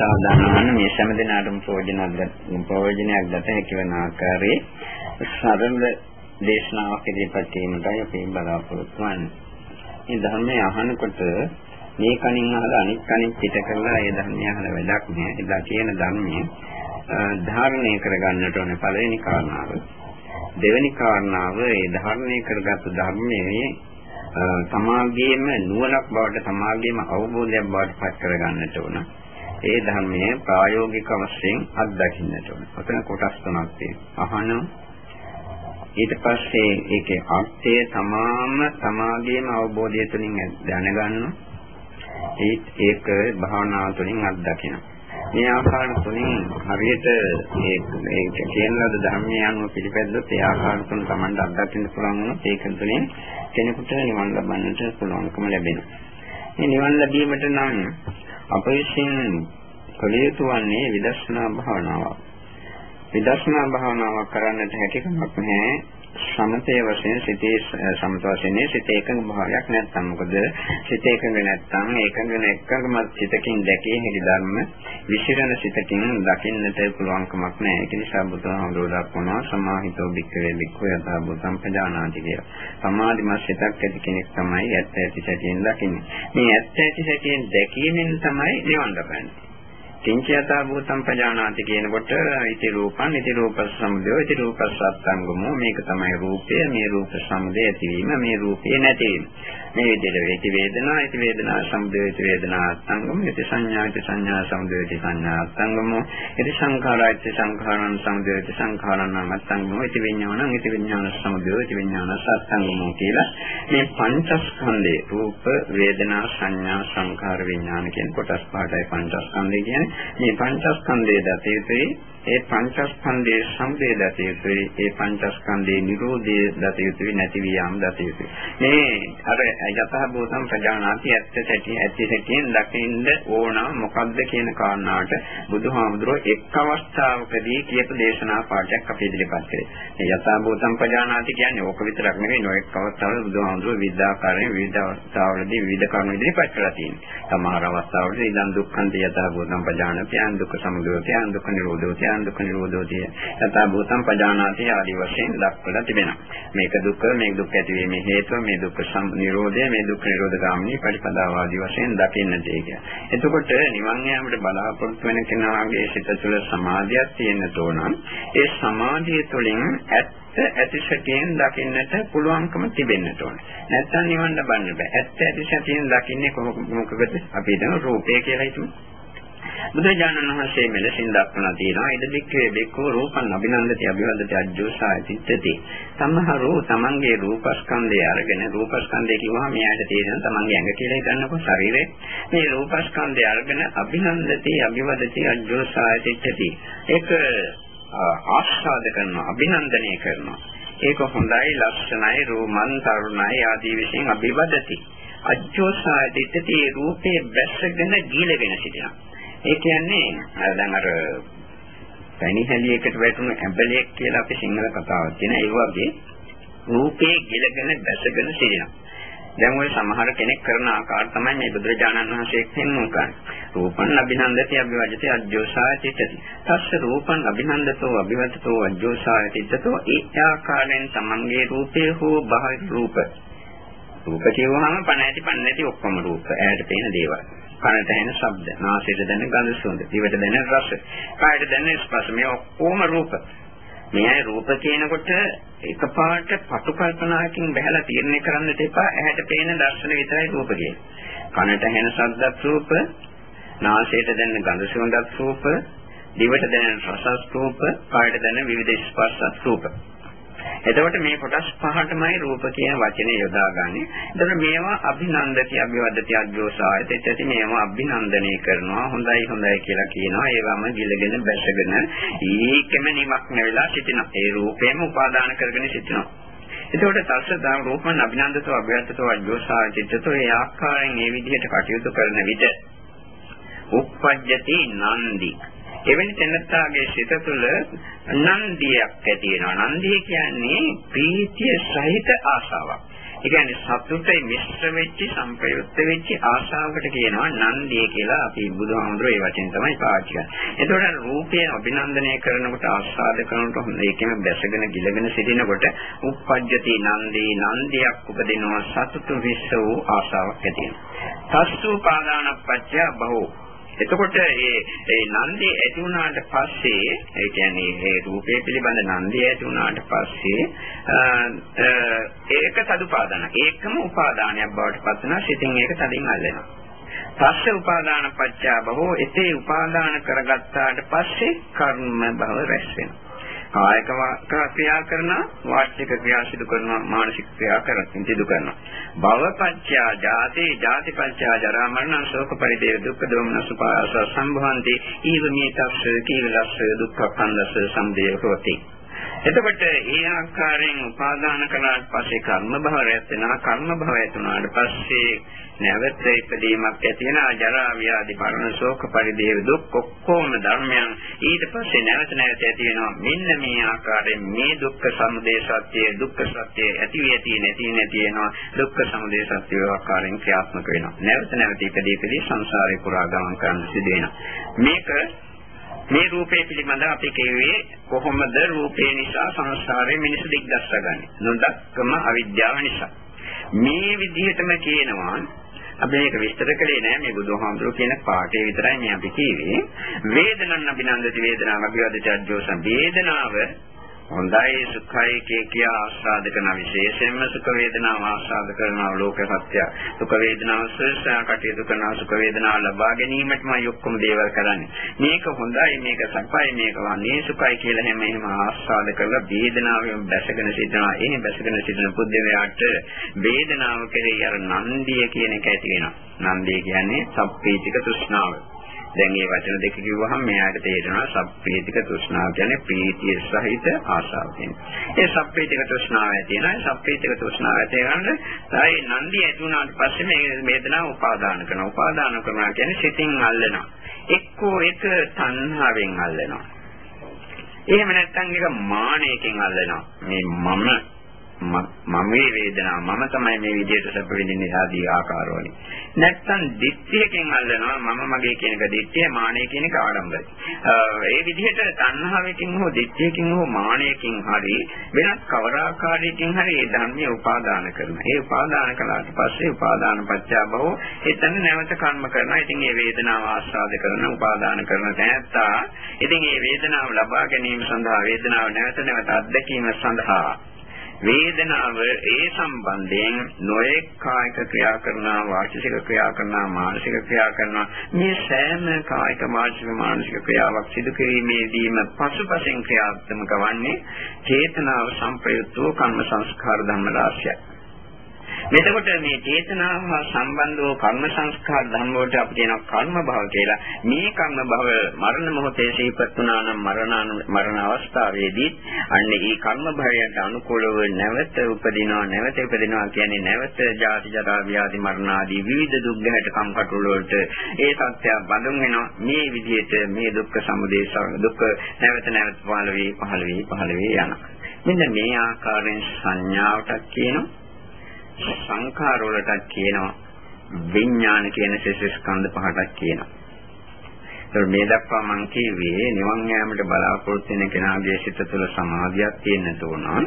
සාධාරණ මේ හැම දිනකටම ප්‍රයෝජනයක් ප්‍රයෝජනයක් ගත හැකි වන ආකාරයේ සරල දේශනාවක් ඉදිරිපත් කිරීමටයි අපි බලාපොරොත්තු වෙන්නේ. මේ ධර්මය අහනකොට මේ කණින් අහලා අනිත් කණින් පිට කරලා ඒ ධර්මය අහලා වැඩක් නෑ. ඒලා කියන ධර්මය ධාරණය කරගන්නට ඕනේ පළවෙනි කාරණාව. දෙවෙනි කාරණාව ඒ ධාරණය කරගත්තු ධර්මයේ සමාගයේම නුවණක් බවට සමාගයේම අවබෝධයක් බවට පත් කරගන්නට ඕන. ඒ ධර්මය ප්‍රායෝගික වශයෙන් අත්දකින්නට ඕන. ඔතන කොටස් තුනක් තියෙනවා. අහන ඊට පස්සේ ඒකේ අර්ථය තමාම සමාගයේම අවබෝධය තුළින් දැනගන්න. ඒත් ඒක භාවනා තුළින් අත්දකින. මේ ආකාර තුنين හරියට මේ මේ කියන ලද ධර්මයේ අනුව පිළිපැද්දොත් ඒ ආකාර තුන Tamanට අත්දකින්න පුළුවන් වුණොත් ඒක තුළින් කෙනෙකුට නිවන් ලබන්නට පුළුවන්කම ලැබෙනවා. මේ නිවන් ලැබීමට නම් අප විසින් කළ යුතු වන්නේ විදර්ශනා භාවනාවක්. විදර්ශනා භාවනාවක් කරන්නට හැකියාවක් නැහැ. සමතේ වශයෙන් සිතේ සමත වශයෙන් සිතේ එකඟ භාවයක් නැත්තම් මොකද සිත එකඟ නැත්තම් ඒකඟ නැක්කම සිතකින් දැකිය හැකි ධර්ම විශිරණ සිතකින් දකින්නට පුළුවන්කමක් නැහැ ඒක නිසා බුදුහාමුදුරුවෝ දක්වනවා සමාහිතෝ භික්ඛවේ භික්ඛු යථා භූතං පජානාති කියලා. සමාධිමත් සිතක් ඇති කෙනෙක් තමයි ඇත්ත ඇති සැටියෙන් දකින්නේ. මේ ඇත්ත ඇති සැටියෙන් දැකීමෙන් තමයි නිවන් ලබන්නේ. කිංචයතා භූතම් පජානාති කියනකොට ඉති රූපං ඉති රූපස් සමුදය ඉති රූපස් සත්ංගමෝ මේක තමයි රූපය. මේ රූප සමුදය ඇතිවීම මේ රූපය නැතිවීම. මේ විදිහට ඉති වේදනා ඉති වේදනා සමුදය ඉති වේදනා අත්ංගම ඉති සංඥා ඉති සංඥා සමුදය ඉති සංඥා අත්ංගමෝ ඉති සංඛාරා ඉති සංඛාරං සමුදය ඉති සංඛාරං අත්ංගමෝ ඉති විඥානං ඉති විඥාන සමුදය ඉති විඥාන සත්ංගමෝ කියලා මේ පංචස්කන්ධේ රූප වේදනා සංඥා සංඛාර විඥාන කියන කොටස් පහටයි පංචස්කන්ධය කියන්නේ. මේ පංචස්කන්ධයේ දත යුතුයි ඒ පංචස්කන්ධයේ සම්පේ දත යුතුයි ඒ පංචස්කන්ධයේ නිරෝධය දත යුතුයි නැති වියාම දත යුතුයි මේ අර යතහ භූතම් ප්‍රජානාති ඇත්ත සැටි ඇති සැටියෙන් දකින්න ඕන මොකද්ද කියන කාරණාවට බුදුහාමුදුරුවෝ එක් අවස්ථාවකදී කියපු දේශනා පාඩයක් අපි ඉදිරිපත් කරේ. මේ යතහ භූතම් ප්‍රජානාති කියන්නේ ඕක විතරක් නෙවෙයි නොඑක් අවස්ථාවල බුදුහාමුදුරුවෝ විද්‍යාකාරයෙන් විවිධ අවස්ථාවලදී විවිධ කරුණු ඉදිරිපත් කරලා තියෙනවා. සමහර අවස්ථාවලදී ඉදන් දුක්ඛන්ත යතහ භූතම් ප්‍රජානාති අන් දුක්ඛ සමුදය අන් දුක්ඛ නිරෝධය අනිත්‍යං දුක්ඛ නිරෝධෝතිය යථා භූතං පජානාති ආදී වශයෙන් දක්වලා තිබෙනවා. මේක දුක්ඛ මේ දුක් ඇතිවීමේ හේතුව මේ දුක්ඛ නිරෝධය මේ දුක්ඛ නිරෝධ ගාමිනී පරිපදාව ආදී වශයෙන් දකින්නට ඒක. එතකොට නිවන් යාමට බලාපොරොත්තු වෙන කෙනාගේ සිත තුළ සමාධියක් තියෙන්න ඕන. ඒ සමාධිය තුළින් ඇත්ත ඇතිශකයෙන් දකින්නට පුළුවන්කම තිබෙන්නට ඕන. නැත්නම් නිවන් ලබන්න බෑ. ඇත්ත ඇතිශකයෙන් දකින්නේ කොහොමද? අපි හිතමු රූපය කියලා හිතමු. බුදුජානන වහන්සේ මෙලෙසින් දක්වලා තියෙනවා. ඉද බික්කේ බික්කෝ රූපං අභිනන්දති අභිවදති අජ්ජෝසාය චිත්තති. සමහරෝ තමන්ගේ රූපස්කන්ධය අරගෙන රූපස්කන්ධය කිව්වහම මෙයාට තේරෙන තමන්ගේ ඇඟ කියලා හිතන්නකො ශරීරේ මේ රූපස්කන්ධය අරගෙන අභිනන්දති අභිවදති අජ්ජෝසාය චිත්තති. ඒක ආස්වාද කරනවා අභිනන්දනය කරනවා. ඒක හොඳයි ලක්ෂණයි රෝමන් තරුණයි ආදී විශ්ෙන් අභිවදති. අජ්ජෝසාය චිත්තති රූපේ බැසගෙන ගීලගෙන සිටිනවා. ඒ කියන්නේ දැන් අර පැණි හැලියකට වැටුණු ඇඹලෙක් කියලා අපි සිංහල කතාවක් තියෙන ඒ වගේ රූපේ ගිලගෙන බැසගෙන සිටිනවා. දැන් ওই සමහර කෙනෙක් කරන ආකාර තමයි මේ බුදුරජාණන් වහන්සේ පෙන්වු කරන්නේ. රූපං අභිනන්දති අභිවජති අජ්ජෝසාය චිත්තති. තස්ස රූපං අභිනන්දතෝ අභිවතතෝ අජ්ජෝසාය චිත්තතෝ ඒ ආකාරයෙන් තමන්ගේ රූපේ හෝ බාහිර රූප. රූප කියවහම පණ ඇති පණ නැති ඔක්කොම රූප. ඇයට පේන දේවල්. කනට ඇහෙන ශබ්ද, නාසයට දැනෙන ගඳ සුවඳ, දිවට දැනෙන රස, කායට දැනෙන ස්පර්ශ මේ ඔක්කොම රූප. මේ රූප කියනකොට එකපාරට පටු කල්පනාවකින් බහැලා තීරණය කරන්නට එපා. ඇහැට පේන දර්ශන විතරයි රූප කියන්නේ. කනට ඇහෙන ශබ්දත් රූප, නාසයට දැනෙන ගඳ සුවඳත් රූප, දිවට දැනෙන රසස් රූප, කායට දැනෙන විවිධ ස්පර්ශත් රූප. එතකොට මේ කොටස් පහටමයි රූප කියන වචනේ යොදාගන්නේ. එතකොට මේවා අභිනන්දති අභිවදති අජෝසායත ඇති මේවා අභිනන්දනය කරනවා. හොඳයි හොඳයි කියලා කියනවා. ඒවම ගිලගෙන බැසගෙන ඒකෙම නිමක් නැවිලා සිටිනවා. ඒ රූපේම උපාදාන කරගෙන සිටිනවා. එතකොට තස්ස දා රූපන් අභිනන්දතෝ අභිවදතෝ අජෝසායතෝ ඒ ආකාරයෙන් මේ විදිහට කටයුතු කරන විට උප්පජ්ජති නන්දි එවැනි තැනත්තාගේ සිත තුළ නන්දියක් ඇති වෙනවා. නන්දිය කියන්නේ ප්‍රීතිය සහිත ආසාවක්. ඒ කියන්නේ සතුටේ මිශ්‍ර වෙච්ච සංප්‍රයුක්ත වෙච්ච ආශාවකට කියනවා නන්දිය කියලා අපි බුදුහාමුදුරේ ඒ වචෙන් තමයි පාවිච්චි කරන්නේ. එතකොට රූපය අභිනන්දනය කරනකොට ආස්වාද කරනකොට හොඳ ඒකෙම බැසගෙන ගිලගෙන සිටිනකොට උප්පජ්ජති නන්දී නන්දියක් උපදිනවා සතුටු විශ්ව වූ ආශාවක් ඇති වෙනවා. තස්සු පාදානපච්චය බහෝ එතකොට මේ ඒ නන්දේ ඇති වුණාට පස්සේ ඒ කියන්නේ මේ රූපය පිළිබඳ නන්දේ ඇති වුණාට පස්සේ ඒක සදුපාදාන. ඒකම උපාදානයක් බවට පත් වෙනවා. සිතින් ඒක තදින් අල්ලනවා. පස්සේ උපාදාන පත්‍යා බහෝ එතේ උපාදාන කරගත්තාට පස්සේ කර්ම භව රැස් වෙනවා. කායික ක්‍රියා කරනවා වාචික ක්‍රියා සිදු කරනවා මානසික ක්‍රියා කරනවා සිදු කරනවා. භවපච්චය ජාති ජාතිපච්චය ජරා මරණ ශෝක පරිදේව දුක්ඛ දෝමන සුපාස සම්භවಂತಿ ඊව මේ තස්ස කීලස්ස දුක්ඛ කන්දස සම්දේව හොති එතකොට ඒ ආකාරයෙන් උපාදාන කළාට පස්සේ කර්ම භව රැස් වෙනවා. කර්ම භව ඇතුණාට පස්සේ නැවත ඉපදීමක් ඇති වෙනා ජරා ව්‍යාධි මරණ ශෝක පරිදේව දුක් ඔක්කොම ධර්මයන් ඊට පස්සේ නැවත නැවත ඇති වෙනවා. මෙන්න මේ ආකාරයෙන් මේ දුක්ඛ සමුදය සත්‍ය දුක්ඛ සත්‍ය ඇති වී ඇති නැති නැති වෙනවා. දුක්ඛ සමුදය සත්‍ය ආකාරයෙන් ක්‍රියාත්මක වෙනවා. නැවත නැවත ඉපදී ඉපදී සංසාරේ පුරා ගමන් කරන්න සිදු වෙනවා. මේක මේ රූපේ පිළිබඳ අපි කියුවේ කොහොමද රූපේ නිසා සංසාරේ මිනිස් දිග්ගස්සගන්නේ නොදක්කම අවිද්‍යාව නිසා. මේ විදිහටම කියනවා අපි මේක විස්තර කළේ නෑ මේ බුදුහාමුදුරුවෝ කියන පාඩේ විතරයි මේ අපි කියවේ වේදනන් අභිනන්දති වේදනාව අභිවදචර්ජෝසම් වේදනාව හොඳයි සුඛයි කිය කිය ආස්වාද කරන විශේෂයෙන්ම සුඛ වේදනාව ආස්වාද කරන ලෝක සත්‍ය. සුඛ වේදනාව ශ්‍රේෂ්ඨ කටයුතු කරන සුඛ වේදනාව ලබා ගැනීමටමයි ඔක්කොම දේවල් කරන්නේ. මේක හොඳයි මේක සපයි මේක වන්නේ සුඛයි කියලා හැම එහෙම ආස්වාද කරලා වේදනාවෙන් බැසගෙන සිටිනවා. එහෙම බැසගෙන සිටින පුද්ගලයාට වේදනාව කෙරෙහි අර නන්දිය කියන එක ඇති වෙනවා. නන්දිය කියන්නේ සප්පීතික තෘෂ්ණාව. දැන් මේ වචන දෙක කිව්වහම මෙයාට තේරෙනවා සබ්පේතික තෘෂ්ණාව කියන්නේ ප්‍රීතිය සහිත ආශාව කියන්නේ. ඒ සබ්පේතික තෘෂ්ණාව ඇති වෙනවා. සබ්පේතික තෘෂ්ණාව ඇති වෙනකොට තමයි නන්දි ඇති වුණාට පස්සේ මේ වේදනාව උපාදාන කරනවා. උපාදාන කරනවා කියන්නේ සිතින් අල්ලනවා. එක්කෝ එක තණ්හාවෙන් අල්ලනවා. එහෙම නැත්නම් එක මානයකින් අල්ලනවා. මේ මම මම මේ වේදනාව මම තමයි මේ විදිහට සැප විඳින්නේ ආදී ආකාරවලින් නැත්තම් දිට්ඨියකින් අල්ලනවා මම මගේ කියන එක දිට්ඨිය මානය කියන එක ආඩම්බරයි. ඒ විදිහට තණ්හාවකින් හෝ දිට්ඨියකින් හෝ මානයකින් හරි වෙනත් කවර ආකාරයකින් හරි ඒ ධර්මයේ උපාදාන කරනවා. ඒ උපාදාන කළාට පස්සේ උපාදාන පත්‍යා බව එතන නැවත කර්ම කරනවා. ඉතින් මේ වේදනාව ආස්වාද කරන උපාදාන කරන තැනත්තා ඉතින් මේ වේදනාව ලබා ගැනීම සඳහා වේදනාව නැවත නැවත අත්දැකීම සඳහා වේදනාව ඒ සම්බන්ධයෙන් නොඑක් කායික ක්‍රියා කරනවා වාචික ක්‍රියා කරනවා මානසික ක්‍රියා කරනවා. මේ සෑම කායික වාචික මානසික ක්‍රියාවක් සිදු කිරීමේදීම පසුපසින් ක්‍රියාත්මක වන්නේ චේතනාව සංප්‍රයුක්තව කර්ම සංස්කාර ධර්ම රාශියයි. එතකොට මේ චේතනාව හා සම්බන්ධ වූ කර්ම සංස්කාර ධර්ම වලට අපි කියනවා කර්ම භව කියලා. මේ කර්ම භව මරණ මොහොතේ සිහිපත් වුණා නම් මරණ මරණ අවස්ථාවේදී අන්න ඒ කර්ම භවයට අනුකූලව නැවත උපදිනවා නැවත උපදිනවා කියන්නේ නැවත ජාති ජරා ව්‍යාධි මරණ ආදී විවිධ දුක් ගැහැට කම්කටොළු වලට ඒ සත්‍ය බඳුන් වෙනවා. මේ විදිහට මේ දුක්ඛ සමුදය දුක්ඛ නැවත නැවත පහළ වේ පහළ වේ පහළ වේ යනවා. මෙන්න මේ ආකාරයෙන් සංඥාවටත් කියනවා සංඛාර වලටත් කියනවා විඥාන කියන ශේෂ ස්කන්ධ පහටත් කියනවා. ඒත් මේ දක්වා මම කියවේ නිවන් යාමට බලාපොරොත්තු වෙන කෙනාගේ සිත තුළ සමාධියක් තියෙන්න ඕන.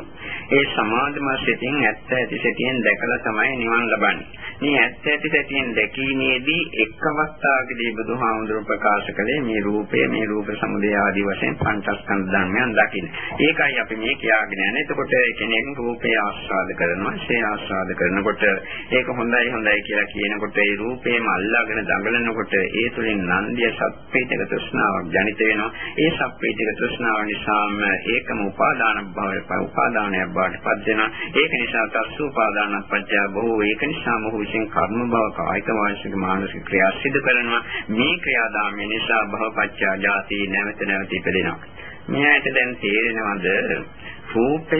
ඒ සමාධිමත් සිතින් ඇත්ත ඇති සිතින් දැකලා තමයි නිවන් ලබන්නේ. මේ ඇත්ත ඇති සිතින් දැකීමේදී එක් අවස්ථාවකදී බුදුහාමුදුරුවෝ ප්‍රකාශ කළේ මේ රූපය මේ රූප සමුදය ආදී වශයෙන් පංචස්කන්ධ ධර්මයන් දකින්න. ඒකයි අපි මේ කියාගෙන යන්නේ. එතකොට කෙනෙක් රූපය ආස්වාද කරනවා, ශේ ආස්වාද කරනකොට ඒක හොඳයි හොඳයි කියලා කියනකොට ඒ රූපේම අල්ලාගෙන දඟලනකොට ඒ තුලින් නන්දිය සත් සප්පේතික තෘෂ්ණාවක් ජනිත වෙනවා. ඒ සප්පේතික තෘෂ්ණාව නිසාම ඒකම උපාදාන භවයට උපාදානයක් බවට පත් වෙනවා. ඒක නිසා තස්සු උපාදානක් පත්‍ය බොහෝ ඒක නිසා මොහු විසින් කර්ම භව කායික වාචික මානසික ක්‍රියා සිදු කරනවා. මේ ක්‍රියාදාමය නිසා භවපත්‍ය ජාති නැවත නැවත ඉපදෙනවා. මෙයාට දැන් තේරෙනවද රූපය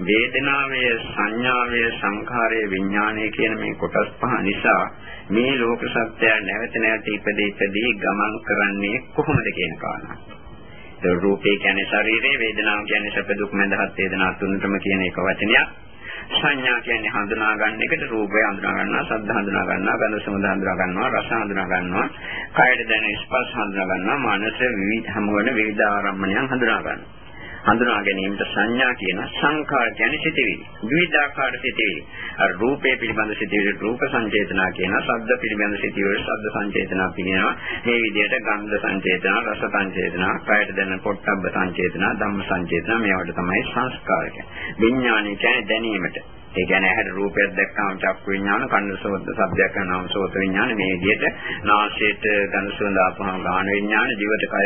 වේදනාවේ සංඥාවේ සංඛාරයේ විඥානයේ කියන මේ කොටස් පහ නිසා මේ ලෝක සත්‍යය නැවත නැවත ඉපදී ඉපදී ගමන් කරන්නේ කොහොමද කියන කාරණා. ඒ රූපේ කියන්නේ ශරීරය, වේදනාව කියන්නේ සැප දුක් මඳහත් වේදනා තුනටම කියන එක වචනයක්. සංඥා කියන්නේ හඳුනා ගන්න එකට රූපය හඳුනා ගන්නවා, ශබ්ද හඳුනා ගන්නවා, ගන්ධ සමුද හඳුනා ගන්නවා, රස හඳුනා ගන්නවා, කායයට දැනෙන ස්පර්ශ හඳුනා ගන්නවා, මනස විවිධ හැම වෙන විවිධ ආරම්මණයන් හඳුනා ගන්නවා. හඳුනා ගැනීමට සංඥා කියන සංඛාර කියන්නේ සිටිවිලි. විවිධාකාර සිටිවිලි. අර රූපේ පිළිබඳ සිටිවිලි රූප සංචේතනා කියන ශබ්ද පිළිබඳ සිටිවිලි ශබ්ද සංචේතනා පිළිනවා. මේ විදිහට ගන්ධ සංචේතනා, රස සංචේතනා, කායට දැනෙන පොට්ටබ්බ සංචේතනා, ධම්ම සංචේතනා මේවට තමයි සංස්කාර කියන්නේ. විඥානය කියන්නේ දැනීමට. ඒ කියන්නේ ඇහැට රූපයක් දැක්කම චක්කු විඥාන, කන්න සෝත ශබ්දයක් කරනවාම සෝත විඥාන මේ විදිහට නාසයට ගඳ සුවඳ ආපහම ගාන විඥාන, දිවට කය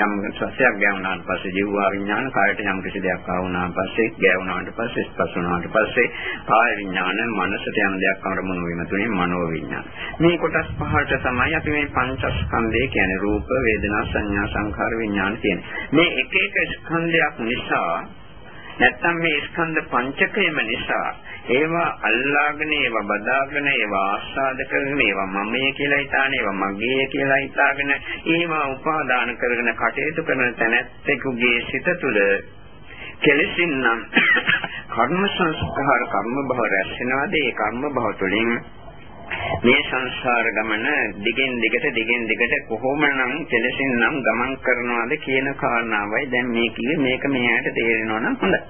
යම් සස්යක් ගෑවුනාට පස්සේ ජීවා විඥාන, කයට යම් කිසි දෙයක් ආවුනාට පස්සේ ගෑවුනාට පස්සේ ස්පර්ශ වුණාට පස්සේ කාය විඥාන, මනසට යම් දෙයක් අරමුණු වීම තුලින් මනෝ විඥාන. මේ කොටස් පහට තමයි අපි මේ පංචස්කන්ධය කියන්නේ රූප, වේදනා, සංඥා, සංඛාර, විඥාන කියන්නේ. මේ එක එක ස්කන්ධයක් නිසා නැත්තම් මේ ස්කන්ධ පංචකයම නිසා ඒවා අල්ලාගෙන ඒවා බදාගෙන ඒවා ආස්වාද කරගෙන ඒවා මමයේ කියලා හිතාන ඒවා මගේ කියලා හිතාගෙන ඒවා උපාදාන කරගෙන කටයුතු කරන තැනැත්තෙකුගේ සිත තුළ කෙලෙසින්නම් කර්ම සංස්කාර කර්ම භව රැස් වෙනවාද ඒ කර්ම භව තුළින් මේ සංසාර ගමන දිගින් දිගට දිගින් දිගට කොහොමනම් කෙලසින් නම් ගමන් කරනවද කියන කාරණාවයි දැන් මේ කිව්වේ මේක මෙයාට තේරෙනවා නම් හොඳයි.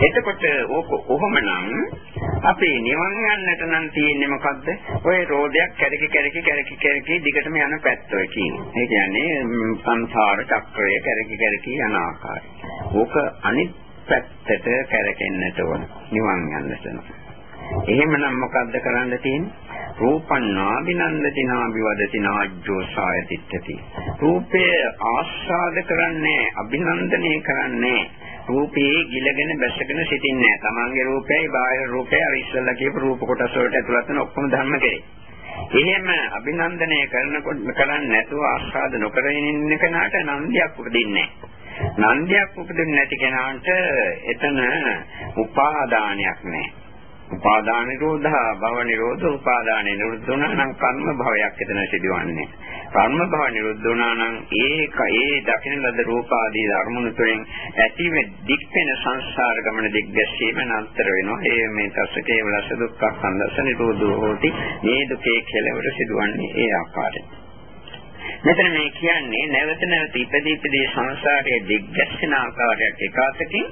එතකොට ඕක කොහොමනම් අපි නිවන් යන්නට නම් තියෙන්නේ මොකද්ද? ওই රෝදයක් කැරකි කැරකි කැරකි කැරකි දිගටම යන පැත්ත ඔය කියන්නේ. ඒ කියන්නේ සංසාර චක්‍රය කැරකි කැරකි යන ආකාරය. ඕක අනිත් පැත්තට කැරකෙන්නට ඕන. නිවන් යන්නට ඕන. එහෙමනම් මොකද්ද කරන්න තියෙන්නේ? රූපන්නා විනන්දතිනා විවදතිනා අජ්ජෝසාය තිට්ඨති. රූපය ආස්වාද කරන්නේ අභිනන්දනය කරන්නේ රූපේ ගිලගෙන බැසගෙන සිටින්නේ නැහැ. තමන්ගේ රූපයයි බාහිර රූපයයි අර ඉස්සෙල්ලා කියපු රූප කොටස් වලට ඇතුළත් වෙන ඔක්කොම ධර්ම කෙරේ. එහෙම අභිනන්දනය කරනකොට කරන්නේ නැතුව ආස්වාද නොකර ඉන්න කෙනාට නන්දියක් උපදින්නේ නැහැ. නන්දියක් උපදින්නේ නැති කෙනාට එතන උපාදානයක් නැහැ. උපාදාන නිරෝධා භව නිරෝධ උපාදාන නිරුද්ධ වුණා නම් කර්ම භවයක් එතන සිදුවන්නේ. කර්ම භව නිරුද්ධ වුණා නම් ඒක ඒ දකින ලද රූප ආදී ධර්මණු තුළින් ඇතිව දික් වෙන සංසාර ගමන දිග්ගැසීම නතර වෙනවා. ඒ මේ තස්ස කේවලස දුක්ඛ සංදස නිරෝධෝ හෝති. මේ දුකේ කෙලවර සිදුවන්නේ ඒ ආකාරයෙන්. මෙතන මේ කියන්නේ නැවත නැවත ඉපදී ඉපදී සංසාරයේ දිග්ගැස්සෙන ආකාරයක් එකාතකින්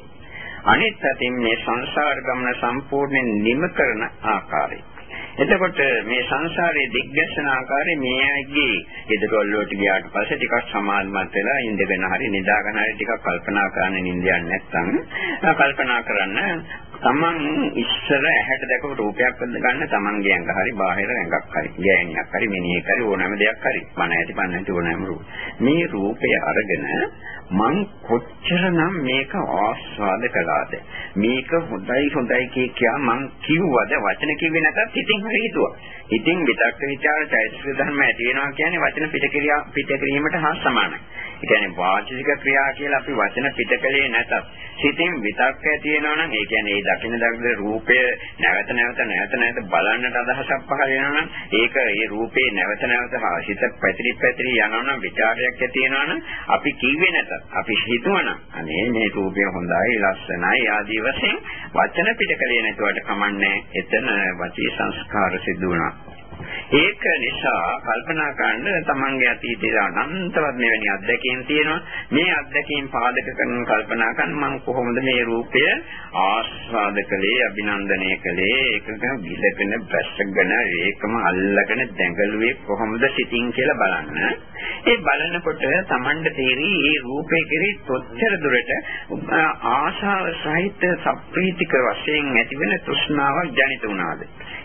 අනිත් අතින් මේ සංසාර ගමන සම්පූර්ණයෙන් නිම කරන ආකාරය. එතකොට මේ සංසාරයේ දිග්ගැස්සන ආකාරය මේ අයගේ ඊදරවල වලට ගියාට පස්සේ ටිකක් සමාධිමත් වෙලා ඉඳගෙන හරි නිදාගෙන හරි ටිකක් කල්පනා කරන්න නින්දියක් නැත්නම් කල්පනා කරන්න තමන් ඉස්සර ඇහැට දැකපු රූපයක් ගන්න තමන්ගේ ඇඟ හරි බාහිර ඇඟක් හරි ගෑණියක් හරි මිනිහෙක් හරි ඕනෑම දෙයක් හරි පණ ඇති පණ නැති ඕනෑම රූප. මේ රූපය අරගෙන මං කොච්චරනම් මේක ආස්වාද කළාද? මේක හොඳයි හොඳයි කිය කියා මං කිව්වද? වචන කිව්වේ නැතත් ඉතින් හරි හිතුවා. ඉතින් විතක්ක ਵਿਚාර චෛතසික ධර්ම ඇති වෙනවා කියන්නේ වචන පිටකිරියා පිටකිරීමට හා සමානයි. ඒ කියන්නේ වාචික ක්‍රියා කියලා අපි වචන පිටකලේ නැතත් සිතින් විතක්ක ඇති වෙනවා නම් ඒ කියන්නේ ඒ දකින්න දකින්න රූපය නැවත නැවත නැවත නැවත බලන්නට අදහසක් පහළ වෙනවා නම් ඒක ඒ රූපේ නැවත නැවත හිත පැතිරි පැතිරි යනවා නම් ਵਿਚාරයක් ඇති වෙනවා නම් අපි කිව්වේ නැතත් අපි හිතුවනම් අනේ මේ රූපය හොඳයි ලස්සනයි ආදී වශයෙන් වචන පිටකලේ නැතුවට කමන්නේ. එතන වචී සංස්කාර සිදු වෙනවා ඒක නිසා කල්පනා කරන්න තමන්ගේ අතීතයේ අනන්තවත් මෙවැනි අත්දැකීම් තියෙනවා. මේ අත්දැකීම් පාදක කරන කල්පනා කරන මම කොහොමද මේ රූපය ආස්වාද කළේ, අභිනන්දනය කළේ, ඒකක ගිලගෙන, බැස්සගෙන, ඒකම අල්ලගෙන දැඟලුවේ කොහොමද සිතින් කියලා බලන්න. ඒ බලනකොට තමන්ට තේරි මේ රූපේ කෙරෙහි කොච්චර දුරට ආශාව සහිත සප්‍රීතික වශයෙන් ඇතිවෙන තෘෂ්ණාවක් ජනිත වුණාද?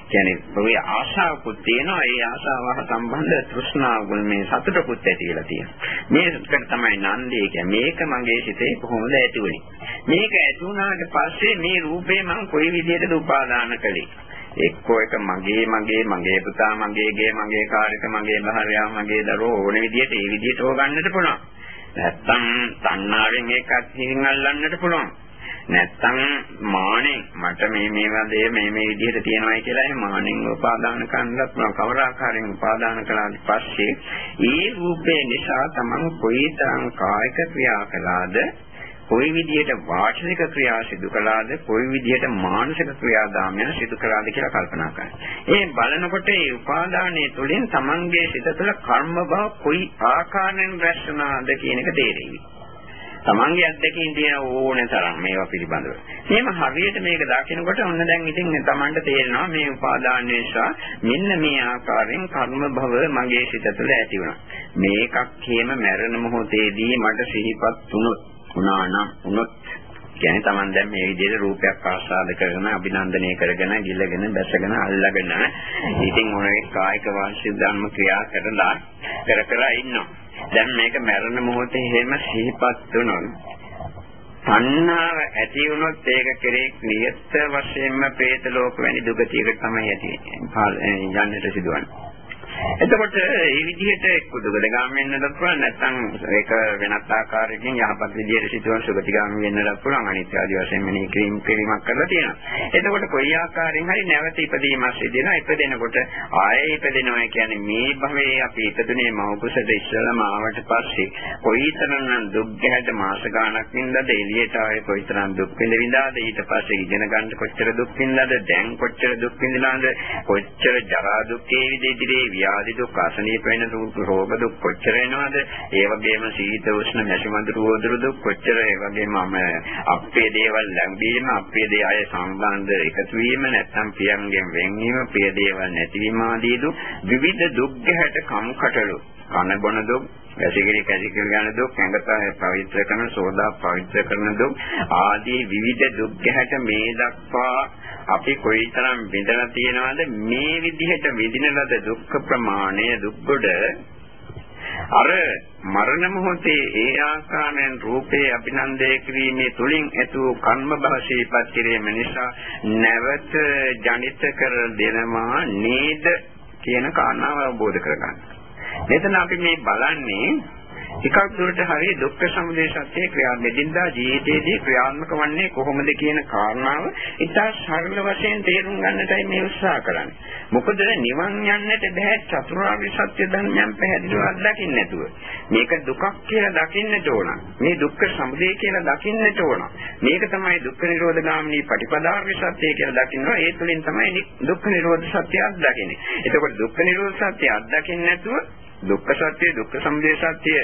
කියන්නේ ඔය ආශාවකුත් තියෙනවා. ඒ ආශාව සම්බන්ධ තෘෂ්ණාවකුත් මේ සතුටකුත් ඇති වෙලා තියෙනවා. මේකට තමයි නන්දේ කියන්නේ. මේක මගේ සිතේ කොහොමද ඇති වුනේ මේක ඇති වුණාට පස්සේ මේ රූපේ මම කොයි විදිහටද උපාදාන කළේ? එක්කෝ එක මගේ මගේ මගේ පුතා මගේ ගේ මගේ කාර්යක මගේ භාර්යාව මගේ දරුවෝ ඕන විදිහට ඒ විදිහට හොගන්නට පුළුවන්. නැත්තම් තණ්හාවෙන් ඒකත් හිමින් අල්ලන්නට පුළුවන්. නැත්තම් මානෙන් මට මේ මේවා දේ මේ මේ විදිහට තියෙනවායි කියලා ඒ මානෙන් උපාදාන කරන්නත් පුළුවන් කවර ආකාරයෙන් උපාදාන කළාට පස්සේ ඒ රූපේ නිසා තමන් කොයිතරම් කායික ක්‍රියා කළාද කොයි විදිහට වාචික ක්‍රියා සිදු කළාද කොයි විදිහට මානසික ක්‍රියාදාමයන් සිදු කළාද කියලා කල්පනා කරන්න. ඒ බලනකොට ඒ උපාදානයේ තුලින් Tamange සිත තුළ කර්ම භව කොයි ආකාරයෙන් රැස් වෙනාද කියන එක තේරෙයි. තමන්ගේ අත්දැකීම් තියෙන ඕනේ තරම් මේවා පිළිබඳව. මේම හරියට මේක දකිනකොට ඔන්න දැන් ඉතින් තමන්ට තේරෙනවා මේ උපාදාන නිසා මෙන්න මේ ආකාරයෙන් කර්ම භව මගේ සිත තුළ ඇති වුණා. මේකක් හේම මැරෙන මොහොතේදී මට සිහිපත් වුණොත් වුණා නම් වුණොත් කියන්නේ Taman දැන් මේ විදිහට රූපයක් ආස්වාද කරගෙන අභිනන්දනය කරගෙන ගිලගෙන බැසගෙන අල්ලගෙන ඉතින් ඔය කායික වාචික ධර්ම ක්‍රියා කරලා කර කර ඉන්නවා. දැන් මේක මරණ මොහොතේ හැම සිහිපත් වුණොත් තණ්හාව ඇති වුණොත් ඒක කෙරේ නියත වශයෙන්ම പ്രേත ලෝක වැනි දුගතියකට තමයි ඇති යන්නට සිදුවන්නේ. එතකොට මේ විදිහට එක්ක දුගදගාමී වෙන්නත් පුළුවන්? නැත්නම් ඒක වෙනත් ආකාරයකින් යහපත් විදිහට සිදුවන සුගතිගාමී වෙන්නත් පුළුවන්? අනිත් ආදි වශයෙන් මෙනි ක්‍රීම් කිරීමක් කරලා තියෙනවා. එතකොට කොයි ආකාරයෙන් හරි නැවත ඉපදීමක් සිදෙනවා. ඉපදෙනකොට ආයෙ ඉපදෙනවා කියන්නේ මේ භවයේ අපි ඉපදුනේ මවකුසට ඉස්සලම ආවට පස්සේ. කොයිතරම් දුක් ගැහැට මාස ගාණක් වින්දාද එළියට ආයේ කොයිතරම් දුක් විඳින්දාද? ඊට පස්සේ ඉගෙන ගන්න කොච්චර දුක් විඳින්දාද? දැන් කොච්චර දුක් විඳිනාද කොච්චර ජරා දුක්ඛේ විදිහේ ව්‍යාධි දුක් අසනීප වෙන රෝග දුක් කොච්චර එනවද? ඒ වගේම සීත උෂ්ණ මැසිමඳු රෝදරු දුක් කොච්චර ඒ වගේම අපේ දේවල් ලැබීම, අපේ දේ අය සම්බන්ධ එකතු වීම නැත්නම් පියන්ගෙන් වෙන්වීම, පිය දේවල් නැතිවීම ආදී දුක් විවිධ දුක් ගැහැට කම්කටොළු කන බොන දුක් වැසිකිලි කැසිකිලි යන දුක් ඇඟත පවිත්‍ර කරන සෝදා පවිත්‍ර කරන දුක් ආදී විවිධ දුක් ගැහැට මේ දක්වා අපි කොයිතරම් විඳලා තියෙනවද මේ විදිහට විඳින ලද දුක්ඛ ප්‍රමාණය දුක්ගොඩ අර මරණ මොහොතේ ඒ ආකාරයෙන් රූපේ අභිනන්දේ කිරීමේ තුලින් ඇතු කර්ම භවශීපත් කිරීම නිසා නැවත ජනිත කර දෙනවා නේද කියන කාරණාව අවබෝධ කරගන්න. මෙතන අපි මේ බලන්නේ ටිකක් දුරට හරිය දුක්ඛ සමුදය සත්‍ය ක්‍රියාවෙදින්දා ජීවිතයේදී ක්‍රියාත්මක වන්නේ කොහොමද කියන කාරණාව ඉතා සරල වශයෙන් තේරුම් ගන්නටයි මේ උත්සාහ කරන්නේ. මොකද නිවන් යන්නට බෑ චතුරාර්ය සත්‍ය ධර්මයන් පැහැදිලිව අත්දකින්න නැතුව. මේක දුකක් කියලා දකින්නට ඕන. මේ දුක්ඛ සමුදය කියලා දකින්නට ඕන. මේක තමයි දුක්ඛ නිරෝධ ගාමිනී පටිපදාර්ය සත්‍ය කියලා දකින්නවා. ඒ තුලින් තමයි දුක්ඛ නිරෝධ සත්‍ය අත්දකින්නේ. එතකොට දුක්ඛ නිරෝධ සත්‍ය අත්දකින්න නැතුව දුක්ඛ සත්‍ය, දුක්ඛ සමුදය සත්‍ය,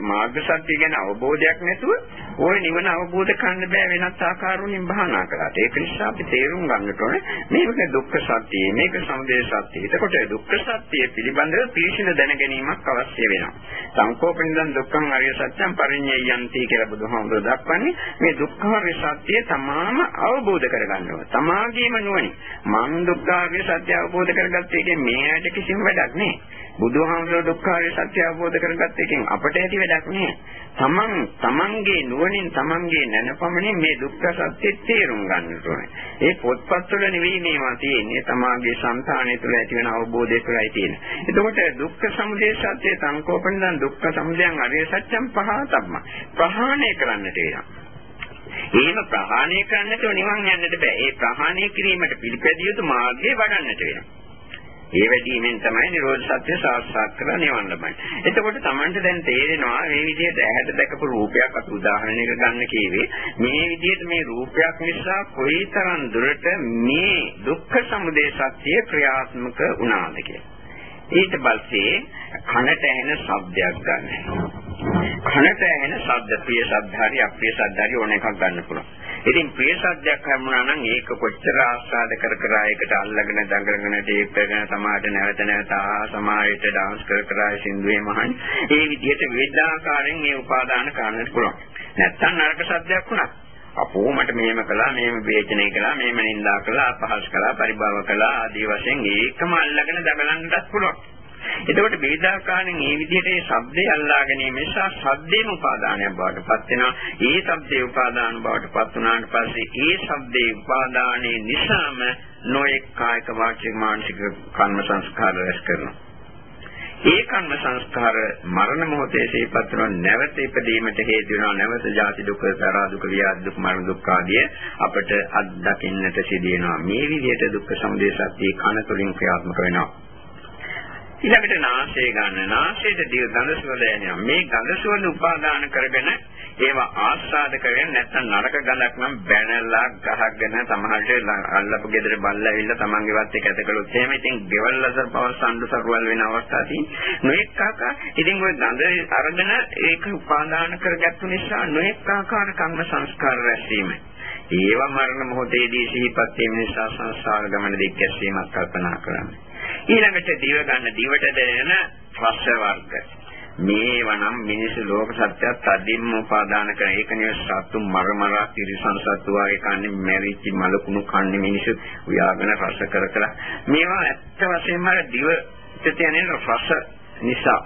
මාර්ග සත්‍ය ගැන අවබෝධයක් නැතුව ওই නිවන අවබෝධ කරන්න බෑ වෙනත් ආකාරවලින් භාවනා කරාට. ඒක නිසා අපි තේරුම් ගන්නට ඕනේ මේක දුක්ඛ සත්‍ය, මේක සමුදය සත්‍ය. එතකොට දුක්ඛ සත්‍ය පිළිබඳව පිළිසින දැන ගැනීමක් අවශ්‍ය වෙනවා. සංකෝපනින්දන් දුක්ඛං අරිය සත්‍යං පරිඤ්ඤයන්ති කියලා බුදුහාමුදුරුවෝ දක්වන්නේ මේ දුක්ඛාරිය සත්‍ය තමාම අවබෝධ කරගන්නවා. තමාගේම නුවණින් මං දුක්ඛාරිය සත්‍ය අවබෝධ කරගත්ත එකෙන් මේ ඇයිද කිසිම වැඩක් නෑ. බුදුහාමුදුරුවෝ දුක්ඛාරිය සත්‍ය අවබෝධ කරගත්ත එකෙන් අපට ඇති වැඩක් නෑ. තමන් තමන්ගේ නුවණින් තමන්ගේ නැනපමණින් මේ දුක්ඛ සත්‍ය තේරුම් ගන්නට ඕනේ. ඒ පොත්පත්වල නෙවෙයි මේවා තියෙන්නේ. තමාගේ సంతානය තුළ ඇතිවන අවබෝධය තුළයි තියෙන්නේ. එතකොට දුක්ඛ සමුදය සත්‍ය සංකෝපණයන් දුක්ඛ සමුදයන් අරිය සත්‍යම් පහතම්ම. ප්‍රහාණය කරන්නට වෙනවා. එහෙම ප්‍රහාණය කරන්නට නිවන් යන්නට බෑ. ඒ ප්‍රහාණය කිරීමට පිළිපැදිය යුතු මාර්ගය වඩන්නට වෙනවා. ඒ වැඩිමෙන් තමයි නිරෝධ සත්‍ය සාක්ෂාත් කරලා නිවන් ලබන්නේ. එතකොට Tamanට දැන් තේරෙනවා මේ විදිහට ඇහැට දැකපු රූපයක් අපි උදාහරණයක ගන්න කීවේ මේ විදිහට මේ රූපයක් නිසා කොයිතරම් දුරට මේ දුක්ඛ සමුදය සත්‍ය ක්‍රියාත්මක වුණාද කියලා. ඊට පස්සේ කනට ඇහෙන ශබ්දයක් ගන්න. කනට ඇහෙන ශබ්ද ප්‍රිය ශබ්ද හරි අප්‍රිය ශබ්ද හරි ඕන එකක් ගන්න පුළුවන්. ඉතින් ප්‍රිය සද්දයක් හම්බුනා නම් ඒක කොච්චර ආස්වාද කර කර ඒකට අල්ලගෙන දඟලගෙන ටේප් එකගෙන සමාජ නැවත නැවත සමාජයට ඩාන්ස් කර කර සින්දුවේ මහන්. ඒ විදිහට විවිධාකාරයෙන් මේ උපාදාන කරන්නට පුළුවන්. නැත්තම් නරක සද්දයක් වුණා. අපෝ මට මෙහෙම කළා මෙහෙම වේචනය කළා මෙහෙම නින්දා කළා අපහාස කළා පරිභව කළා ආදී වශයෙන් ඒකම අල්ලගෙන දඟලන්නටත් පුළුවන්. එතකොට වේදාකාරයෙන් මේ විදිහට මේ ශබ්දය අල්ලා ගැනීම නිසා ශබ්දේම උපාදානයක් බවට පත් වෙනවා. ඒ ශබ්දේ උපාදාන බවට පත් වුණාට පස්සේ ඒ ශබ්දේ උපාදානයේ නිසාම නොඑක කායික වාචික මානසික කර්ම සංස්කාර රැස් කරනවා. ඒ කර්ම සංස්කාර මරණ මොහොතේ සිහිපත් වෙන නැවත ඉපදීමට හේතු වෙනවා නැවත ජාති දුක තරහ දුක ව්‍යාධි දුක මරණ දුක් ආදී අපට අත්දකින්නට සිදු වෙනවා මේ විදිහට දුක්ඛ සමුදය සත්‍ය කන තුලින් ක්‍රියාත්මක වෙනවා ඊළඟට නාසය ගන්න. නාසයට දිව ගඳ සුවඳ එනවා. මේ ගඳ සුවඳ උපාදාන කරගෙන ඒවා ආස්වාද කරගෙන නැත්නම් නරක ගඳක් නම් බැනලා ගහගෙන සමහරට අල්ලපු ගෙදර බල්ලා ඇවිල්ලා තමන්ගේ වත් එක ඇතකලොත් එහෙම. ඉතින් ගෙවල් අසර පව සම්ඩු සරුවල් වෙන අවස්ථා තියෙන. නොඑක ආකාර. ඉතින් ඔය ගඳ අරගෙන ඒක උපාදාන කරගත්තු නිසා නොඑක ආකාර කර්ම සංස්කාර රැස්වීමයි ඒවා මරණ මොහොතේදී සිහිපත් වීම නිසා සංසාර ගමන දිග්ගැස්වීමක් කල්පනා කරන්නේ. ඊළඟට දිව ගන්න දිවට දැනෙන රස වර්ග. මේවනම් මිනිස්සු ලෝක සත්‍යයත් අදින්ම උපාදාන කරන. ඒක නෙවෙයි සත්තු මර මර තිරිසන් සත්තු වගේ කන්නේ මැරිච්ච මලකුණු කන්නේ මිනිස්සු උයාගෙන රස කර කර. මේවා ඇත්ත වශයෙන්ම දිවට තියෙන රස නිසා.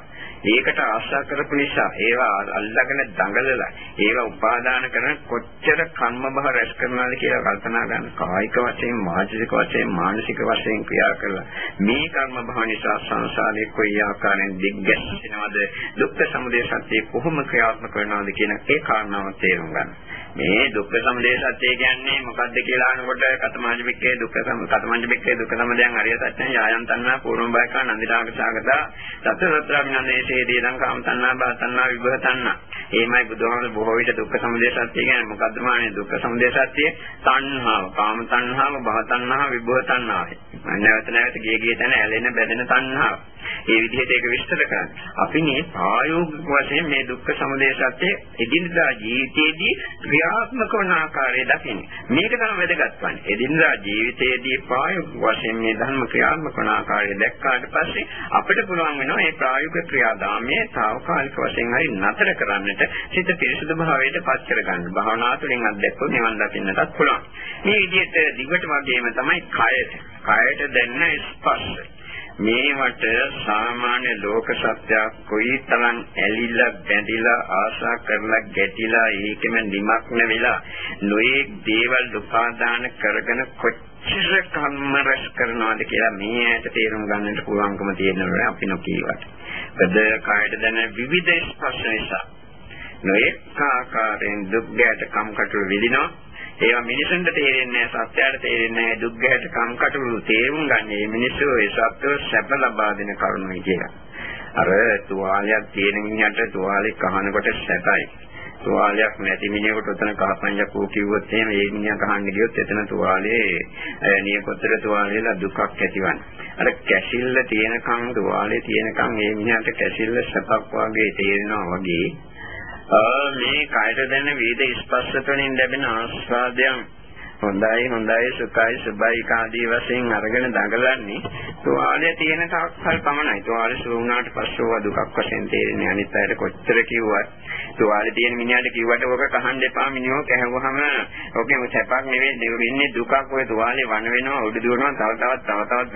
ඒකට ආශා කරපු නිසා ඒවා අල්ලගෙන දඟලලා ඒවා උපාදාන කරන කොච්චර කර්ම බහ රැස් කරනවාද කියලා කල්පනා ගන්න කායික වශයෙන් මානසික වශයෙන් මානසික වශයෙන් ක්‍රියා කරලා මේ කර්ම බහ නිසා සංසාරේ කොයි ආකාරයෙන් දිග්ගැස්සෙනවද දුක්ඛ සමුදය සත්‍ය කොහොම ක්‍රියාත්මක වෙනවද කියන ඒ කාරණාව තේරුම් ගන්න. මේ දුක්ඛ සමුදය සත්‍ය කියන්නේ මොකද්ද කියලා අහනකොට කතමාජිමික්කේ දුක්ඛ සම කතමාජිමික්කේ දුක්ඛ සමුදයන් අරිය සත්‍යං යායන් තණ්හා පූර්වම බයකා නන්දිතාක සාගතා සතරත්‍රාමිනන්දේශේදී ලං කාම තණ්හා බා තණ්හා විභව තණ්හා. එහෙමයි බුදුහාමුදුර බොහෝ විට දුක්ඛ සමුදය සත්‍ය කියන්නේ මොකද්ද මානේ දුක්ඛ සමුදය සත්‍ය තණ්හාව, කාම තණ්හාව, භව තණ්හාව, විභව තණ්හාව. නැවත නැවත ගිය ගිය තැන ඇලෙන බැඳෙන තණ්හාව. ඒ විදිහට ඒක විස්තර කරන්නේ. අපි මේ ප්‍රායෝගික වශයෙන් මේ දුක්ඛ සමුදය සත්‍ය එදිනදා ජීවිතයේදී ක්‍රියාත්මක වන ආකාරය දකින්නේ. මේක තමයි වැදගත් වන්නේ. එදිනදා ජීවිතයේදී ප්‍රායෝගික වශයෙන් මේ ධර්ම ක්‍රියාත්මක වන ආකාරය දැක්කාට පස්සේ අපිට පුළුවන් වෙනවා මේ ප්‍රායෝගික ක්‍රියාදාමයේ తాවකාලික වශයෙන් හරි නතර කරන්නට සිත පිරිසුදු භාවයට පත් කරගන්න. භාවනා තුළින් අත්දැක්කොත් නිවන් දකින්නටත් පුළුවන්. මේ විදිහට දිගට වගේම තමයි කයට. කයට දැනෙන ස්පර්ශය. මේවට සාමාන්‍ය ලෝක සත්‍යය කොයිතරම් ඇලිලා බැඳිලා ආශා කරලා ගැටිලා ඒකෙම නිමක්න වෙලා නොයේ දේවල් උපාදාන කරගෙන කොච්චර කම්ම රැස් කරනවද කියලා මේ ඇයට තේරුම් ගන්නට පුළුවන්කම තියෙනවා අපි නොකීවට. බද කායද දැන විවිධ ස්පර්ශ නිසා නොඑක ආකාරයෙන් දුක් ගැට කම්කටොළු විදිනවා ඒවා මිනිසුන්ට තේරෙන්නේ නැහැ සත්‍යයට තේරෙන්නේ නැහැ දුක් ගැට කම්කටොළු තේරුම් ගන්න මේ මිනිස්සු ඒ සත්‍යව සැප ලබා දෙන කරුණයි කියලා. අර තුවාලයක් තියෙන මිනිහට තුවාලේ කහනකොට සැපයි. තුවාලයක් නැති මිනිහෙකුට උතන කහපංජක් කෝ කිව්වොත් එහෙම ඒ මිනිහා කහන්න ගියොත් එතන තුවාලේ නියපොත්තට තුවාලේලා දුකක් ඇතිවන්නේ. අර කැසිල්ල තියෙනකන් තුවාලේ තියෙනකන් ඒ මිනිහාට කැසිල්ල සැපක් වගේ තේරෙනවා වගේ මේ කයට දැනෙන විවිධ ස්පර්ශ තුළින් ලැබෙන ආස්වාදයන් හොඳයි හොඳයි සුඛයි සුබයි කාදී වශයෙන් අරගෙන දඟලන්නේ තුවාලය තියෙන තාක්කල් පමණයි. තුවාලය සුව වුණාට පස්සෙව දුකක් වශයෙන් තේරෙන්නේ අනිත් අයට කොච්චර කිව්වත් තුවාලය තියෙන මිනිහාට කිව්වට ඔක කහන්න එපා මිනිහෝ කැහුවහම ඔකේ සැපක් නෙවෙයි වෙන්නේ දුකක් ඔය තුවාලේ වන වෙනවා උඩ දුවනවා තව තවත් තව තවත්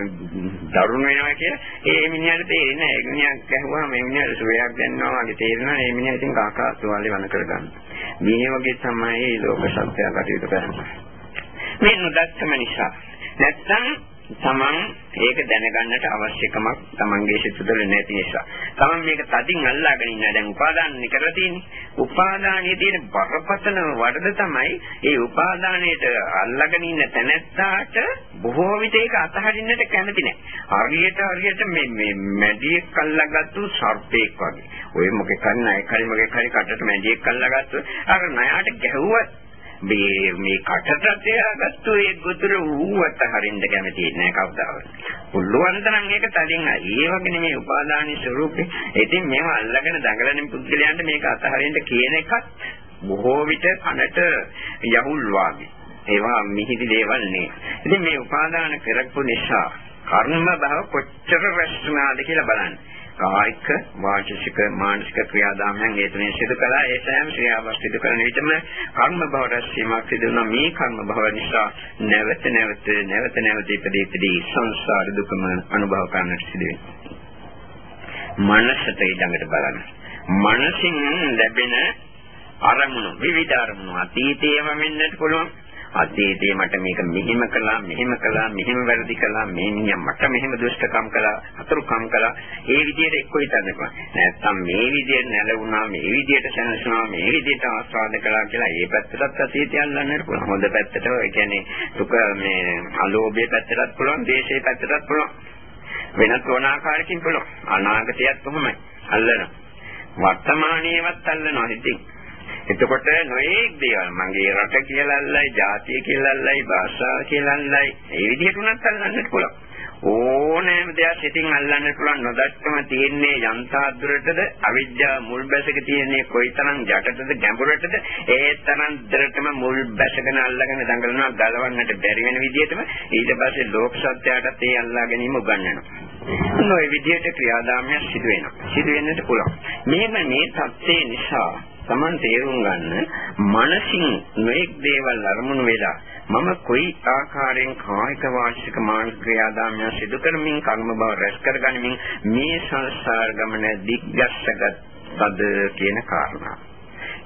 දරුණු වෙනවා කියලා ඒ මිනිහාට තේරෙන්නේ නැහැ. ඒ මිනිහා කැහුවහම මේ මිනිහාට සුවයක් දැනෙනවා වගේ තේරෙනවා. ඒ මිනිහා ඉතින් කාකා තුවාලේ වන කරගන්න. මේ වගේ තමයි ලෝක සත්‍යය කටයුතු කරන්නේ. මේ නොදැක්කම නිසා. නැත්තම් තමන් ඒක දැනගන්නට අවශ්‍යකමක් තමන්ගේ සිත තුළ නැති නිසා. තමන් මේක තදින් අල්ලාගෙන ඉන්න දැන් උපාදානනේ කරලා තියෙන්නේ. උපාදානයේ තියෙන බරපතල වරද තමයි ඒ උපාදානයේට අල්ලාගෙන ඉන්න තැනැත්තාට බොහෝ විට ඒක අතහරින්නට කැමති නැහැ. හරියට හරියට මේ මේ මැඩියෙක් අල්ලාගත්තු සර්පෙක් වගේ. ඔය මොකෙක් හරි ණයක් හරි මොකෙක් හරි කටට මැඩියෙක් අල්ලාගත්තු අර ණයාට ගැහුවත් මේ මේ කටට තියාගත්තු ඒ ගොදුර ඌවට හරින්න කැමති නෑ කවදාවත්. පුළුවන් තරම් ඒක තදින් ඒ වගේ නෙමේ උපාදානී ස්වરૂපේ. ඉතින් මේව අල්ලගෙන දඟලන පුද්ගලයන්ට මේක අතහරින්න කියන එකත් බොහෝ විට කනට යහුල් වාගේ. ඒවා මිහිදි දේවල් නේ. ඉතින් මේ උපාදාන කරපු නිසා කර්ම භව කොච්චර රැස්ුණාද කියලා බලන්න. කායික වාචික මානසික ක්‍රියාදාමයන් ඒ තුනේ සිදු කළා. ඒ සෑම ක්‍රියාවක් සිදු කරන විටම කර්ම භව රැස්වීමක් සිදු වෙනවා මේ කර්ම භව නිසා නැවත නැවත නැවත නැවත ඉපදී ඉපදී සංසාර දුකම අනුභව කරන්නට සිදු වෙනවා. මනසට ඊළඟට බලන්න. මනසින් ලැබෙන අරමුණු විවිධ අරමුණු අතීතයේම වෙන්නත් පුළුවන්. අතීතේ මට මේක මෙහෙම කළා මෙහෙම කළා මෙහෙම වැරදි කළා මේ මිනිහා මට මෙහෙම දුෂ්ටකම් කළා අතුරුකම් කළා. ඒ විදිහට එක්ක හිතන්නකෝ නැත්තම් මේ විදිහට නැලුණා මේ විදිහට සැනසුණා මේ විදිහට ආස්වාද කළා කියලා ඒ පැත්තටත් අතීතය අල්ලන්නට පුළුවන්. හොඳ පැත්තට ඒ කියන්නේ දුක මේ අලෝභයේ පැත්තටත් පුළුවන් දේශයේ පැත්තටත් පුළුවන්. වෙනත් ඕන ආකාරයකින් පුළුවන්. අනාගතයත් කොහොමයි? අල්ලනවා. වර්තමානයේවත් අල්ලනවා. ඉතින් එතකොට නොයේක් දේවල්. මගේ රට කියලාල්ලයි, ජාතිය කියලාල්ලයි, භාෂාව කියලාල්ලයි, ඒ විදිහට උනත් අල්ලන්නත් පුළුවන්. ඕනෑම දෙයක් සිතින් අල්ලන්න පුළුවන්. නොදැක්කම තියෙන්නේ යන්තාදුරටද අවිද්‍යාව මුල් බැසක තියෙන්නේ කොයිතරම් යටටද ගැඹුරටද? ඒ තරම් දරටම මුල් බැසගෙන අල්ලගෙන දඟලනවා ගලවන්නට බැරි වෙන විදිහටම ඊට පස්සේ ලෝක සත්‍යයටත් ඒ අල්ලා ගැනීම උගන්වනවා. ඔය විදිහට ක්‍රියාදාමයක් සිදු වෙනවා සිදු වෙන්නට පුළුවන්. මේක මේ தත්ත්වේ නිසා Taman තේරුම් ගන්න මනසින් නොඑක් දේවල් අරමුණු වෙලා මම කොයි ආකාරයෙන් කායික වාචික මානසික ක්‍රියාදාමයන් සිදු කරමින් කර්ම බව රැස් කරගනිමින් මේ සංසාර ගමන දිග්ගස්සගත්ද කියන කාරණා.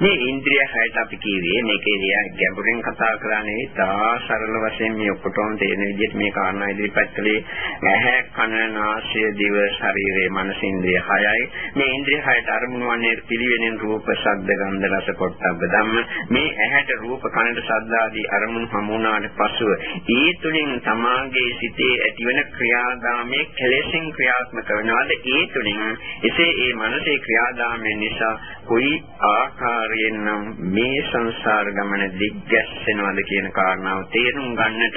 මේ ඉන්ද්‍රිය හයට අපි කියවේ මේකේ ගැඹුරින් කතා කරන්නේ තා සරල වශයෙන් මේ ඔක්කොටම තේරෙන විදිහට මේ කාරණා ඉදිරිපත් කළේ. ඇහැ කන නාසය දිව ශරීරය මනස ඉන්ද්‍රිය හයයි. මේ ඉන්ද්‍රිය හයට අරමුණු වන්නේ පිළිවෙලින් රූප ශබ්ද ගන්ධ රස පොට්ටබ්බ ධම්ම. මේ ඇහැට රූප කනට ශබ්ද ආදී අරමුණු හමුුණාට පසුව ඒ තුලින් තමාගේ සිතේ ඇතිවන ක්‍රියාදාමයේ කෙලෙසින් ක්‍රියාත්මක වෙනවාද? ඒ තුලින්. එසේ ඒ මනසේ ක්‍රියාදාමය නිසා කොයි ආකාර ආකාරයෙන් නම් මේ සංසාර ගමන දිග්ගැස්සෙනවද කියන කාරණාව තේරුම් ගන්නට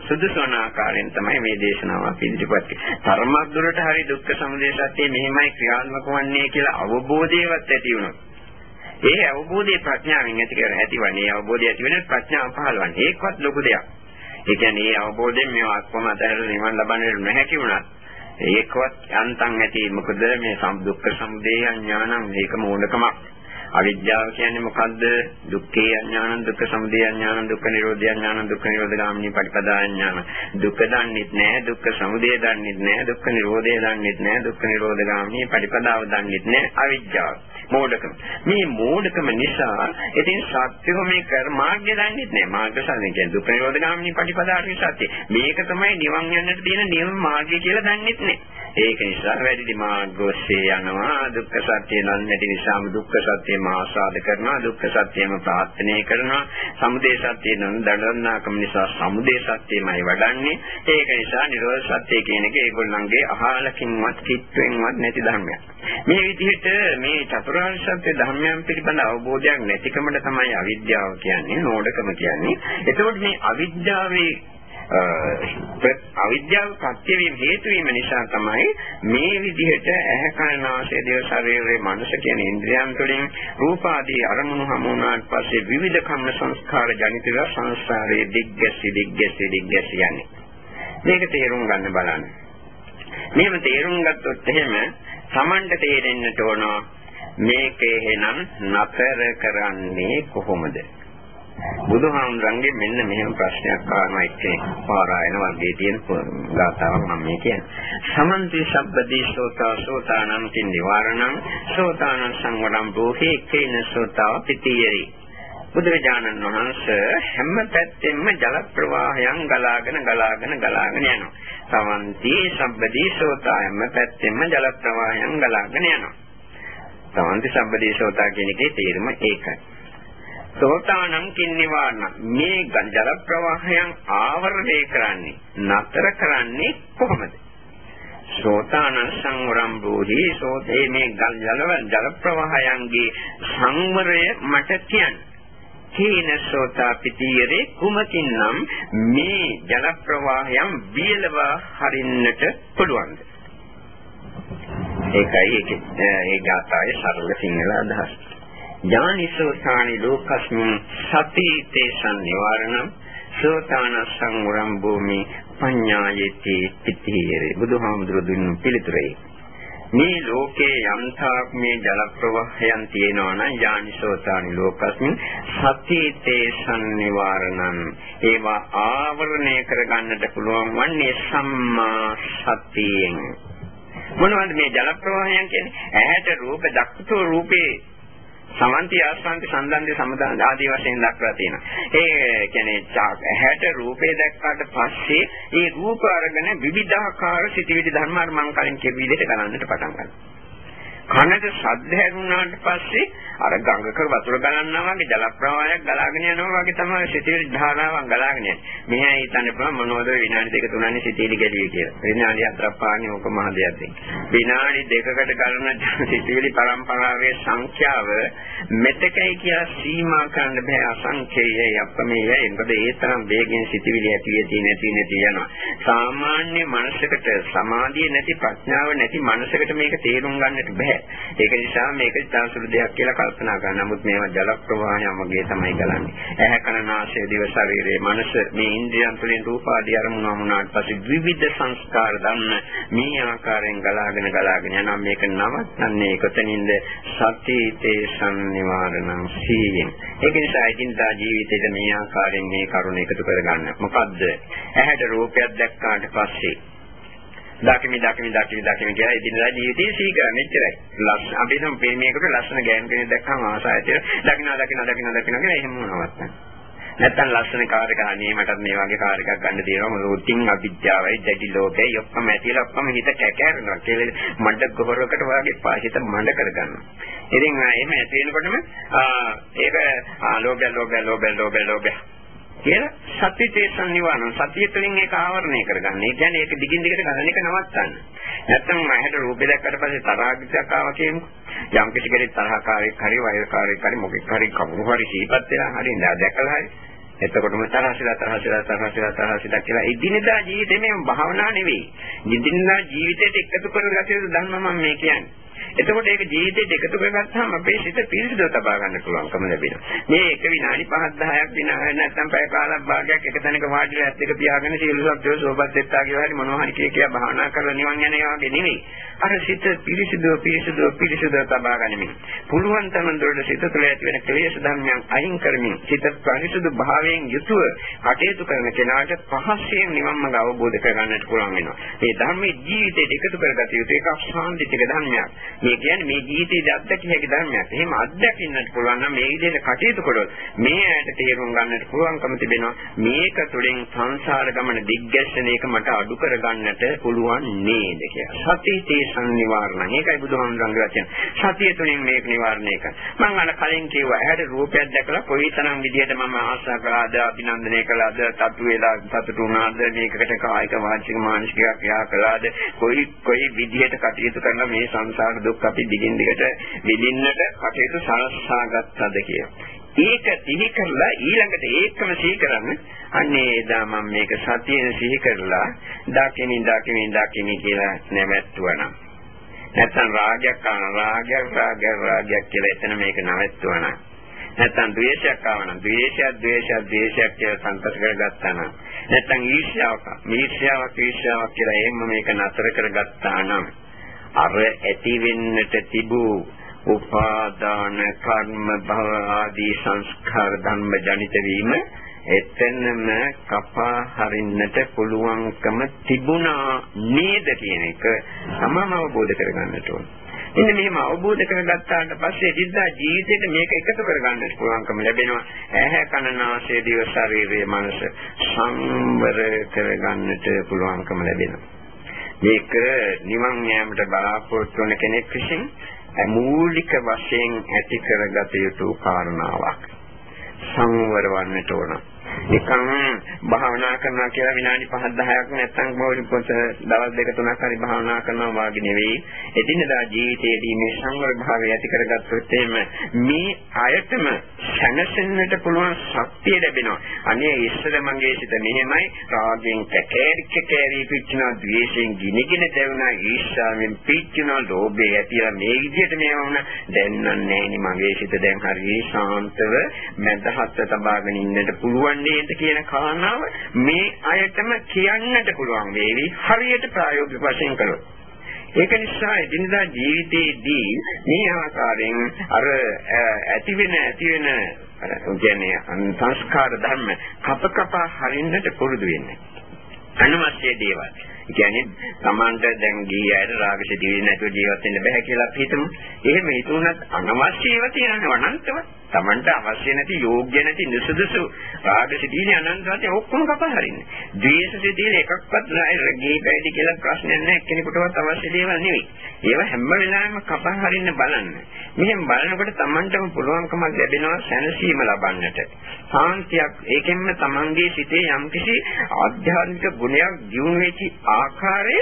සුදුසුන ආකාරයෙන් තමයි මේ දේශනාව අපි ඉදිරිපත් කළේ. ධර්මයක් දුරට හරි දුක්ඛ සමුදය සත්‍ය මෙහෙමයි ක්‍රියාත්මක වන්නේ කියලා අවබෝධයවත් ඇති වුණොත් ඒ අවබෝධයේ ප්‍රඥාවෙන් ඇති කර ඇතිවන්නේ අවබෝධය ඇති වෙන ප්‍රඥාව පහළවන්නේ ඒකවත් ලොකු දෙයක්. ඒ කියන්නේ මේ අවබෝධයෙන් මේවා අක්වම අතහැරලා නිවන් ලබන්නට නොහැකි වුණත් ඒකවත් යන්තම් ඇති මොකද මේ දුක්ඛ සමුදය ඥානං මේක මූලකමක් අවිද්‍යාව කියන්නේ මොකද්ද? දුක්ඛේ අඥානං දුක්ඛ සමුදය අඥානං දුක්ඛ නිරෝධය අඥානං දුක්ඛ නිරෝධ ගාමිනී පටිපදා අඥාන. දුක්ඛ දන්නෙත් නැහැ, දුක්ඛ සමුදය දන්නෙත් නැහැ, දුක්ඛ නිරෝධය දන්නෙත් නැහැ, දුක්ඛ නිරෝධ ගාමිනී පටිපදාව දන්නෙත් නැහැ අවිද්‍යාව. මෝඩකම. මේ මෝඩකම නිසා ඉතින් සත්‍යව මේ කර මාර්ගය දන්නෙත් නැහැ. මාර්ග සත්‍ය කියන්නේ දුක්ඛ නිරෝධ ගාමිනී පටිපදාවේ සත්‍ය. මේක තමයි නිවන් යන්නට තියෙන නියම මාර්ගය කියලා දන්නෙත් නැහැ. ඒක නිසා වැඩි මාර්ග ඔස්සේ යනවා. දුක්ඛ සත්‍ය දන්නේ නිසාම දුක්ඛ සත්‍යම ආස්වාද කරනවා. දුක්ඛ සත්‍යම ප්‍රාර්ථනා කරනවා. සමුදය සත්‍ය දඬන්නාකම නිසා සමුදය සත්‍යමයි වඩන්නේ. ඒක නිසා නිරෝධ සත්‍ය කියන එක ඒගොල්ලන්ගේ අහලකින්වත් කිත්වෙන්වත් නැති ධර්මයක්. මේ විදිහට මේ චතුරාර්ය සත්‍ය ධර්මයන් පිළිබඳ අවබෝධයක් නැතිකමට තමයි අවිද්‍යාව කියන්නේ නෝඩකම කියන්නේ. එතකොට මේ අවිද්‍යාවේ අවිද්‍යාව පත්‍ය වීම හේතු වීම නිසා තමයි මේ විදිහට ඇහැ කන නාසය දිව ශරීරයේ මනස කියන ඉන්ද්‍රියන් තුළින් රූප ආදී අරමුණු හමු වුණාට පස්සේ විවිධ කම්ම සංස්කාර ජනිත වෙලා සංසාරයේ දිග්ගැසි දිග්ගැසි දිග්ගැසි යන්නේ. මේක තේරුම් ගන්න බලන්න. මේව තේරුම් ගත්තොත් එහෙම Tamanට තේරෙන්නට ඕන මේකේ එහෙනම් නතර කරන්නේ කොහොමද? බුදුහාමුදුරන්ගේ මෙන්න මෙහෙම ප්‍රශ්නයක් ආවම එක්කෙනෙක් පාරායන වර්ගයේ තියෙන ගාතාවක් මම මේ කියන්නේ. සමන්ති සබ්බදී සෝතා සෝතානම් කින් නිවාරණං සෝතානං සංවරම් බෝහි කේන සෝතාව පිටියරි. බුදුරජාණන් වහන්සේ හැම පැත්තෙම ජල ප්‍රවාහයන් ගලාගෙන ගලාගෙන ගලාගෙන යනවා. සමන්ති සබ්බදී සෝතා හැම පැත්තෙම ජල ප්‍රවාහයන් ගලාගෙන යනවා. සමන්ති සබ්බදී සෝතා කියන එකේ තේරුම ඒකයි. සෝතානම් කින්නිවාන. මේ ජල ප්‍රවාහයන් ආවරණය කරන්නේ නතර කරන්නේ කොහොමද? සෝතාන සංවරම් බෝධි. සෝතේ මේ ජල ජල ප්‍රවාහයන්ගේ සංවරය මට කියන්නේ. කේන සෝතා පිටියරේ කුමකින්නම් මේ ජල ප්‍රවාහයන් බියලව හරින්නට පුළුවන්ද? ඒකයි ඒකේ ඒ ගාථාවේ සරල සිංහල අදහස. ඥානිසෝතානි ලෝකස්මින් සතිතේ සංනිවාරණම් සෝතාන සංවරම් භූමි පඤ්ඤායති පිටිහිරේ. බුදුහාමුදුරු දුන්නු පිළිතුරේ. මේ ලෝකේ යම්තාක් මේ ජල ප්‍රවාහයන් තියෙනවා නම් ඥානිසෝතානි ලෝකස්මින් සතිතේ සංනිවාරණම් ඒවා ආවරණය කරගන්නට පුළුවන් වන්නේ සම්මා සතියෙන්. මොනවද මේ ජල ප්‍රවාහයන් කියන්නේ? ඇහැට රූප දක්තු රූපේ සමන්ති ආස්වාන්ති සම්දන්ති සමදාන ආදී වශයෙන් දක්වලා තියෙනවා. ඒ කියන්නේ ඇහැට රූපේ දැක්කාට පස්සේ ඒ රූප අරගෙන විවිධාකාර සිටිවිලි ධර්ම අර මම කලින් කියපු විදිහට ගණන්නට පටන් ගන්නවා. කනට ශබ්ද හැරුණාට පස්සේ අර ගඟක වතුර ගලනවා වගේ ජල ප්‍රවාහයක් ගලාගෙන යනවා වගේ තමයි සිතිවිලි ධාරාවක් ගලාගෙන යන්නේ. මෙහා හිතන්න පුළුවන් මොනවද විනාඩි දෙක තුනන්නේ සිතිවිලි ගැලිය කියලා. විනාඩි හතරක් පාන්නේ ඕක මහ දෙයක් දෙන්න. විනාඩි දෙකකට ගලන සිතිවිලි පරම්පරාවේ සංඛ්‍යාව මෙතකයි කියලා සීමා කරන්න බෑ අසංඛේයයි අපමේයයි. මොකද ඒ තරම් වේගෙන් සිතිවිලි ඇති ඇති නැති නැති යනවා. සාමාන්‍ය මනසකට සමාධිය නැති ප්‍රඥාව නැති මනසකට මේක තේරුම් ගන්නට බෑ. ඒක නිසා මේක ඉතාලසුළු දෙයක් කියලා කල්පනා කරනවා. නමුත් මේවා ජල ප්‍රවාහයම වගේ තමයි ගලන්නේ. ඇහැ කන නාසය දිව ශරීරයේ මනස මේ ඉන්ද්‍රියන් තුළින් රූප ආදී අරමුණු වුණාට පස්සේ විවිධ සංස්කාර ධර්ම මේ ආකාරයෙන් ගලාගෙන ගලාගෙන යනවා. මේක නවත්තන්නේ කොතනින්ද? සතිතේ සම්නිවාරණං සීයෙන්. ඒක නිසා ඉදින්දා ජීවිතේට මේ ආකාරයෙන් මේ කරුණ එකතු කරගන්න. මොකද්ද? ඇහැට රූපයක් දැක්කාට පස්සේ දකිමි දකිමි දකිමි දකිමි කියලා ඉදිනදා ජීවිතේ සීකරන එච්චරයි. ලස්සන අපි නම් මේකට ලස්සන ගෑනු කෙනෙක් දැක්කම ආසායතේ දකින්න දකින්න දකින්න දකින්න කියලා එහෙම මොනවත් නැත්තම් ලස්සන කාර් එක අනේ මටත් මේ වගේ කාර් එකක් ගන්න දෙනවා මොකද උටින් අවිද්‍යාවයි දැඩි ලෝකයයි ඔක්කොම ඇතිලා ඔක්කොම හිත කැකෑරෙනවා කියලා. මඩ ගොහරකට වගේ පාහිත මඩ කරගන්නවා. ඉතින් එහෙම ඇති වෙනකොටම ඒක ලෝභය ලෝභය ලෝභය ලෝභය ලෝභය. කියලා සත්‍ය තේසන් නිවන සතිය තුළින් ඒක ආවරණය කරගන්න. ඒ කියන්නේ ඒක දිගින් දිගට ගණන එක නවත්තන්න. නැත්තම් මහයට රූපේ දැක්කට පස්සේ තරහාගිතක් ආවා කියමු. යම් කිසි කෙනෙක් තරහකාරයෙක් හරි වෛරකාරයෙක් හරි මොකෙක් හරි කවුරු හරි සීපත් වෙලා හරි දැකලා හරි එතකොටම තරහසිලා තරහසිලා තරහසිලා තරහසිලා කියලා ඉදිනදා ජීවිතේ මේ භාවනා නෙවෙයි. ඉදිනදා ජීවිතයට එකතු කරගත යුතු ධර්ම මම මේ කියන්නේ. එතකොට ඒක ජීවිතේට එකතු කරගත්තාම අපේ සිත පිරිසිදුව තබා ගන්න පුළුවන්කම ලැබෙනවා. මේ එක විනාඩි 5 10ක් විනාඩි නැත්නම් පැය කාලක් භාගයක් එක තැනක වාඩිලා ඇත් එක පියාගෙන සියලු සත්‍යෝ සෝපත් දෙත්තා කියලා හරි මොනවා හරි කිය කියා භාවනා කරලා නිවන් යන ඒවා වගේ නෙවෙයි. අර සිත පිරිසිදුව පිරිසිදුව පිරිසිදුව තබා ගනිමින් පුළුවන් තරම් දුරට සිත තුළ ඇති වෙන ක්ලේශ ධර්මයන් අයින් කරමින් සිත පරිසුදු භාවයෙන් යුතුව කටයුතු කරන කෙනාට පහසෙන් නිවන් මඟ අවබෝධ කරගන්නට පුළුවන් වෙනවා. මේ ධර්මයේ ජීවිතයට එකතු කරගත යුතු එකක් සාන්දිටික ධර්මයක්. මේ කියන්නේ මේ ජීවිතයේ අත්දැකිය හැකි ධර්මයක්. එහෙම අත්දැකින්නට පුළුවන් නම් මේ විදිහට කටයුතු කළොත් මේ ඇයට තේරුම් ගන්නට පුළුවන්කම තිබෙනවා. මේක තුළින් සංසාර ගමන දිග්ගැස්සන එක මට අඩු කරගන්නට පුළුවන් නේද කියලා. සතිතේ සංනිවාරණ. ඒකයි බුදුහාමුදුරන්ගේ වචන. සතිය තුළින් මේක නිවාරණය කරනවා. මම අර කලින් කිව්වා ඇයට රූපයක් දැකලා කොයිතරම් විදිහට මම ආශා කළාද, අභිනන්දනය කළාද, තතු වේලා සතුටු වුණාද, මේකකට කායික වාචික මානසික ක්‍රියා කළාද, කොයි කොයි විදිහට කටයුතු කරලා මේ සංසාර දුක් දුක් අපි දිගින් දිගට විඳින්නට කටයුතු සලස්සා ගත්තද කියලා. ඒක සිහි කරලා ඊළඟට ඒකම සිහි කරන්න අන්නේ එදා මම මේක සතියෙන් සිහි කරලා දකිමි දකිමි දකිමි කියලා නැවැත්තුවනම් නැත්තම් රාගයක් ආන රාගයක් රාගයක් රාගයක් කියලා එතන මේක නැවැත්තුවනම් නැත්තම් ද්වේෂයක් ආවනම් ද්වේෂයක් ද්වේෂයක් ද්වේෂයක් කියලා සංකල්ප කරගත්තා නම්. නැත්තම් ඊර්ෂ්‍යාවක් ඊර්ෂ්‍යාවක් ඊර්ෂ්‍යාවක් කියලා එහෙම මේක නතර කරගත්තා නම්. අර ඇති වෙන්නට තිබූ උපාදාන කර්ම භව ආදී සංස්කාර ධර්ම ජනිත වීම එතනම කපා හරින්නට පුළුවන්කම තිබුණා නේද කියන එක තමම අවබෝධ කරගන්නට ඕන. ඉතින් මෙහෙම අවබෝධ කරගත්තාට පස්සේ දිද්දා ජීවිතේට මේක එකතු කරගන්නට පුළුවන්කම ලැබෙනවා. ඇහැ කන නාසය දිව ශරීරය මනස සංවර කරගන්නට පුළුවන්කම ලැබෙනවා. මේක නිවන් යාමට බලාපොරොත්තු වන කෙනෙක් විසින් මූලික වශයෙන් ඇති කරගත යුතු කාරණාවක් සංවර වන්නට ඕන. නිකන් භාවනා කරනවා කියලා විනාඩි 5 10ක් නැත්නම් බෝධි පොත දවස් දෙක තුනක් හරි භාවනා කරනවා වාගේ නෙවෙයි. එදිනදා ජීවිතයේදී මේ සංවර භාවය ඇති කරගත්තොත් මේ අයතම සැනසෙන්නට පුළුවන් ශක්තිය ලැබෙනවා. අනේ ඉස්සර මගේ සිත මෙහෙමයි රාගයෙන් කැකේරි කැකේරි පිච්චෙනවා, ද්වේෂයෙන් ගිනිගෙන දැවුණා, ඊර්ෂ්‍යාවෙන් පිච්චෙනවා, ලෝභය ඇතිලා මේ විදිහට මේවා වුණා. දැන් නෑ මගේ සිත දැන් හරි ශාන්තව මැදහත් තබාගෙන ඉන්නට පුළුවන් නේද කියන කාරණාව මේ අයතම කියන්නට පුළුවන් වේවි හරියට ප්‍රායෝගික වශයෙන් කළොත්. ඒක නිසා එදිනදා ජීවිතයේදී මේ ආකාරයෙන් අර ඇති වෙන ඇති වෙන අර කියන්නේ සංස්කාර ධර්ම කප කපා හරින්නට පුරුදු වෙන්නේ. අනවශ්‍ය දේවල්. කියන්නේ Tamanට දැන් ගිහියට රාගසිතිවිලි නැතුව ජීවත් වෙන්න බෑ කියලා අපි හිතමු. එහෙම හිතුණත් අනවශ්‍ය ඒවා තියෙනවා අනන්තව. Tamanට අවශ්‍ය නැති යෝග්‍ය නැති නිසුදුසු රාග සිටින අනන්තවත් ඔක්කොම කපා හරින්නේ. ද්වේෂ සිටින එකක්වත් නැහැ ගේ පැවිදි කියලා ප්‍රශ්නයක් නැහැ කෙනෙකුටවත් අවශ්‍ය දේවල් නෙවෙයි. ඒවා හැම වෙලාවෙම කපා හරින්න බලන්න. මෙහෙම බලනකොට Tamanටම පුළුවන්කමක් ලැබෙනවා සැනසීම ලබන්නට. සාන්තියක් ඒකෙන්ම Tamanගේ සිතේ යම්කිසි ආධ්‍යාත්මික ගුණයක් දියුණු වෙච්ච ආකාරය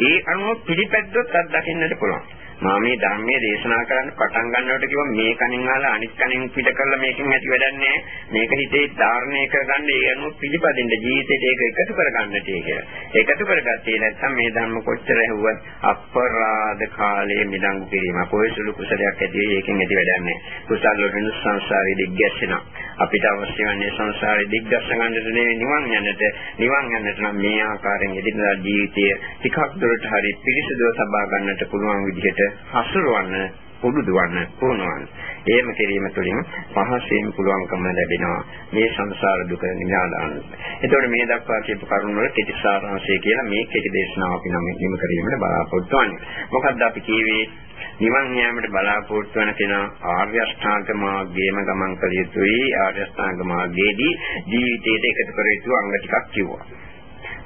ඒ අනුව පිළිපැද්දොත් අත්දකින්නට පුළුවන්. මා මේ ධර්මයේ දේශනා කරන්න පටන් ගන්නකොට කිව්වා මේ කණින් අහලා අනිත් කණින් පිට කරලා මේකෙන් ඇති වැඩක් නැහැ. මේක හිතේ ධාරණය කරගන්න ඒ අනුව පිළිපදින්න ජීවිතේට ඒක එකතු කරගන්නට කියලා. එකතු කරගත්තේ නැත්නම් මේ ධර්ම කොච්චර ඇහුවත් අපරාධ කාලයේ මිදංගු කිරීම. කොයි සුළු කුසලයක් ඇති ඒකෙන් ඇති වැඩක් නැහැ. කුසල වලින් සංසාරේ දිග්ගැස්සෙනවා. අපිට අවශ්‍ය වන්නේ සංසාරේ දිග්ගැස්ස ගන්නට නෙවෙයි නිවන් යන්නට. නිවන් යන්නට නම් මේ ආකාරයෙන් එදිනදා ජීවිතය ටිකක් දුරට හරි පිරිසිදුව සබා ගන්නට පුළුවන් විදිහට හසුරවන්න පුරුදුවන්න පුහුණුවන්න. එහෙම කිරීම තුළින් පහසෙන් පුළුවන්කම ලැබෙනවා මේ සංසාර දුක නිවාරණ. එතකොට මේ දක්වා කියපු කරුණ වල කෙටි සාරාංශය කියලා මේ කෙටි දේශනාව අපි නම් නිම කිරීමට බලාපොරොත්තු වෙන්නේ. මොකද්ද අපි කියවේ නිවන් යාමට බලාපොරොත්තු වෙන කෙනා ආර්ය අෂ්ටාංග මාර්ගයේම ගමන් කළ යුතුයි. ආර්ය අෂ්ටාංග මාර්ගයේදී ජීවිතයට එකතු කර යුතු අංග ටිකක් කිව්වා.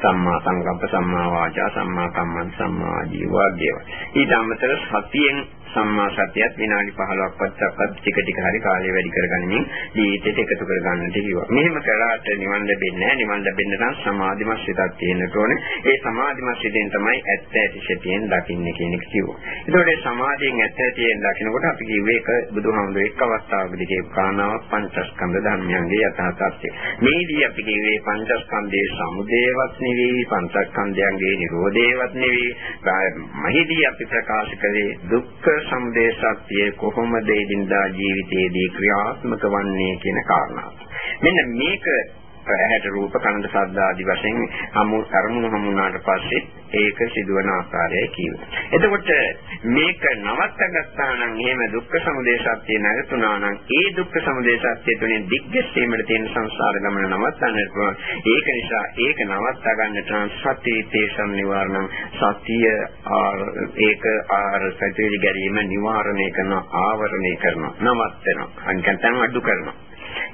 සම්මා සංකප්ප සම්මා වාචා සම්මා කම්මන්ත සම්මා ජීවා දේවා. ඊට අමතරව සතියෙන් සම්මා සතියත් විනාඩි 15ක් පස්සක්වත් ටික ටික හරි කාලය වැඩි කරගනිමින් ජීවිතයට එකතු කරගන්නට කිව්වා. මෙහෙම කරාට නිවන් ලැබෙන්නේ නැහැ. නිවන් ලැබෙන්න නම් සමාධිමත් සිතක් තියෙන්න ඕනේ. ඒ සමාධිමත් සිතෙන් තමයි ඇත්ත ඇති සැටියෙන් දකින්නේ කියන එක කිව්වා. ඒතකොට මේ සමාධියෙන් ඇත්ත ඇතියෙන් දකිනකොට අපි කිව්වේ ඒක බුදුහාමුදුරේ එක් අවස්ථාවකදී කියපු කාරණාවක් පංචස්කන්ධ ධර්මයන්ගේ යථා තත්ත්වය. මේදී අපි කිව්වේ පංචස්කන්ධයේ සමුදේවත් නෙවෙයි, පංචස්කන්ධයන්ගේ නිරෝධේවත් නෙවෙයි. මහිදී අපි ප්‍රකාශ කළේ දුක්ඛ සමුදය සත්‍යය කොහොමද එදිනදා ජීවිතයේදී ක්‍රියාත්මක වන්නේ කියන කාරණාව. මෙන්න මේක ඇහැට රූප කනට ශබ්ද ආදී වශයෙන් හමු කර්මුණු හමුනාට පස්සේ ඒක සිදුවන ආකාරයයි කියනවා. එතකොට මේක නවත්තගත්තා නම් එහෙම දුක්ඛ සමුදය සත්‍ය නැගතුණා නම් ඒ දුක්ඛ සමුදය සත්‍ය තුළින් දිග්ගැස්සීමට තියෙන සංසාර ගමන නවත්තන්නට පුළුවන්. ඒක නිසා ඒක නවත්තා ගන්නට නම් සතිය තේසම් නිවාරණ සතිය ඒක ආර සතිය ගැනීම නිවාරණය කරන ආවරණය කරනවා නවත්තනවා. අනිකන් අඩු කරනවා.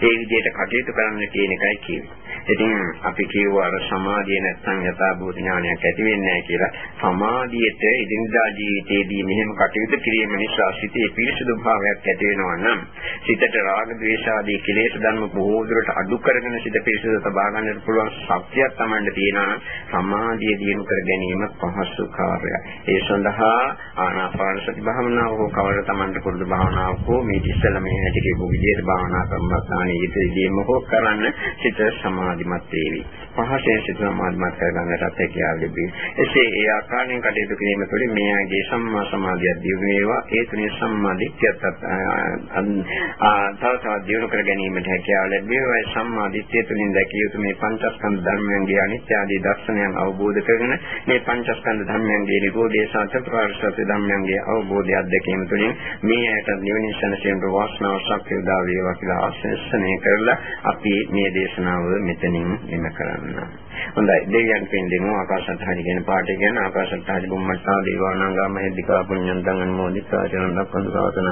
ඒ විදිහට කටයුතු කරන්න කියන එකයි කියන්නේ. ඉතින් අපි කියුවා අර සමාධිය නැත්නම් යථාභූත ඥානයක් ඇති වෙන්නේ නැහැ කියලා. සමාධියට ඉදින්දා ජීවිතයේදී මෙහෙම කටයුතු කිරීම නිසා සිතේ පිරිසුදු භාවයක් ඇති වෙනවා නම් සිතට රාග ద్వේෂ ආදී කෙලෙස් ධර්ම බොහෝ දුරට අඩු කරගෙන සිත පිරිසුදු තබා ගන්නට පුළුවන් ශක්තියක් Tamanට තියෙනවා සමාධිය දිනු කර ගැනීම පහසු කාර්යයක්. ඒ සඳහා ආනාපාන සති භාවනාව හෝ කවර Tamanට පුරුදු භාවනාවක් හෝ මේ ඉස්සෙල්ලා මේ හැටි කියපු විදිහට භාවනා කරන ඊටදීම හෝ කරන්න සිත සමාධිමත් වේවි. පහසෙන් සිත සමාධිමත් කරගන්නට හැකියාව ලැබේ. එසේ ඒ ආකාරයෙන් කටයුතු කිරීම තුළින් මේ ආගේ සම්මා සමාධිය දියුණු වේවා. ඒ තුනේ සම්මා දිට්ඨියත් තව තවත් දියුණු කර ගැනීමට හැකියාව ලැබේවා. සම්මා දිට්ඨිය තුළින් දැකිය යුතු මේ පංචස්කන්ධ ධර්මයන්ගේ අනිත්‍ය ආදී දර්ශනයන් අවබෝධ කරගෙන මේ පංචස්කන්ධ ධර්මයන්ගේ නිරෝධය සහ චතුරාර්ය සත්‍ය ධර්මයන්ගේ අවබෝධය අධ්‍යක්ීම තුළින් මේ ඇයට නිවන සැනසීමේ වාසනාව ශක්තිය උදා වේවා කියලා ඝාතනය කරලා අපි මේ දේශනාව මෙතනින් එන කරන්න. හොඳයි. දෙවියන් පින් දෙමු ආකාශත්හාරි කියන පාඩේ ගැන ආකාශත්හාරි බුම්මත්තා දේවානාගා මහිද්దికා පුඤ්ඤන්තං අනුමෝදිතා චරණ දක්වන සාසන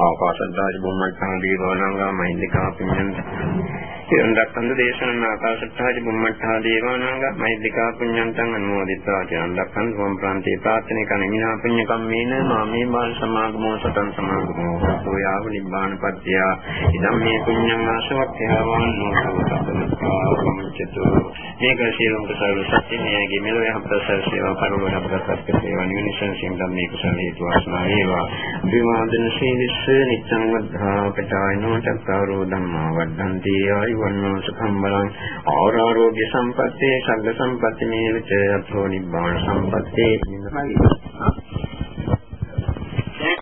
ආකාශත්හාරි බුම්මත්තා දේවානාගා මහිද්దికා පුඤ්ඤන්තං. සිරන් දක්වන දේශනන ආකාශත්තාජ බුම්මත්තා දේවානාග මෛත්‍රිකා පුඤ්ඤන්තං අනුමෝදිතා චරන් දක්වන සෝම ප්‍රාන්තේ ප්‍රාර්ථනා කරන මිනා පුඤ්ඤ කම්මේන මාමේ බාල සමාගමෝ සතං සමාගමෝ සෝයාව නිබ්බාන පත්‍ය. ඉදම් මේ පුඤ්ඤං ආශවක්ඛ්‍යාවාන් නෝසවතමස්කාරමච්චතු මේක සියලුම කුසල සත්‍ය මෙයගේ මෙලොව යහපත සේවා පරලෝක අපකටත් සේවා නිවනිසන් සිංගම් මේ කුසල හේතු වාසනා වේවා. විවාදන සීලිස්ස නිච්ඡං වද්ධා පටායනෝ චක්කාරෝ ධම්මා වද්ධන්ති ආයු වන්නෝ සුඛම් බලං ආරෝග්‍ය සම්පත්තේ සග්ග සම්පatti මේවච අත්ෝ නිබ්බාන සම්පත්තේ. නිමයි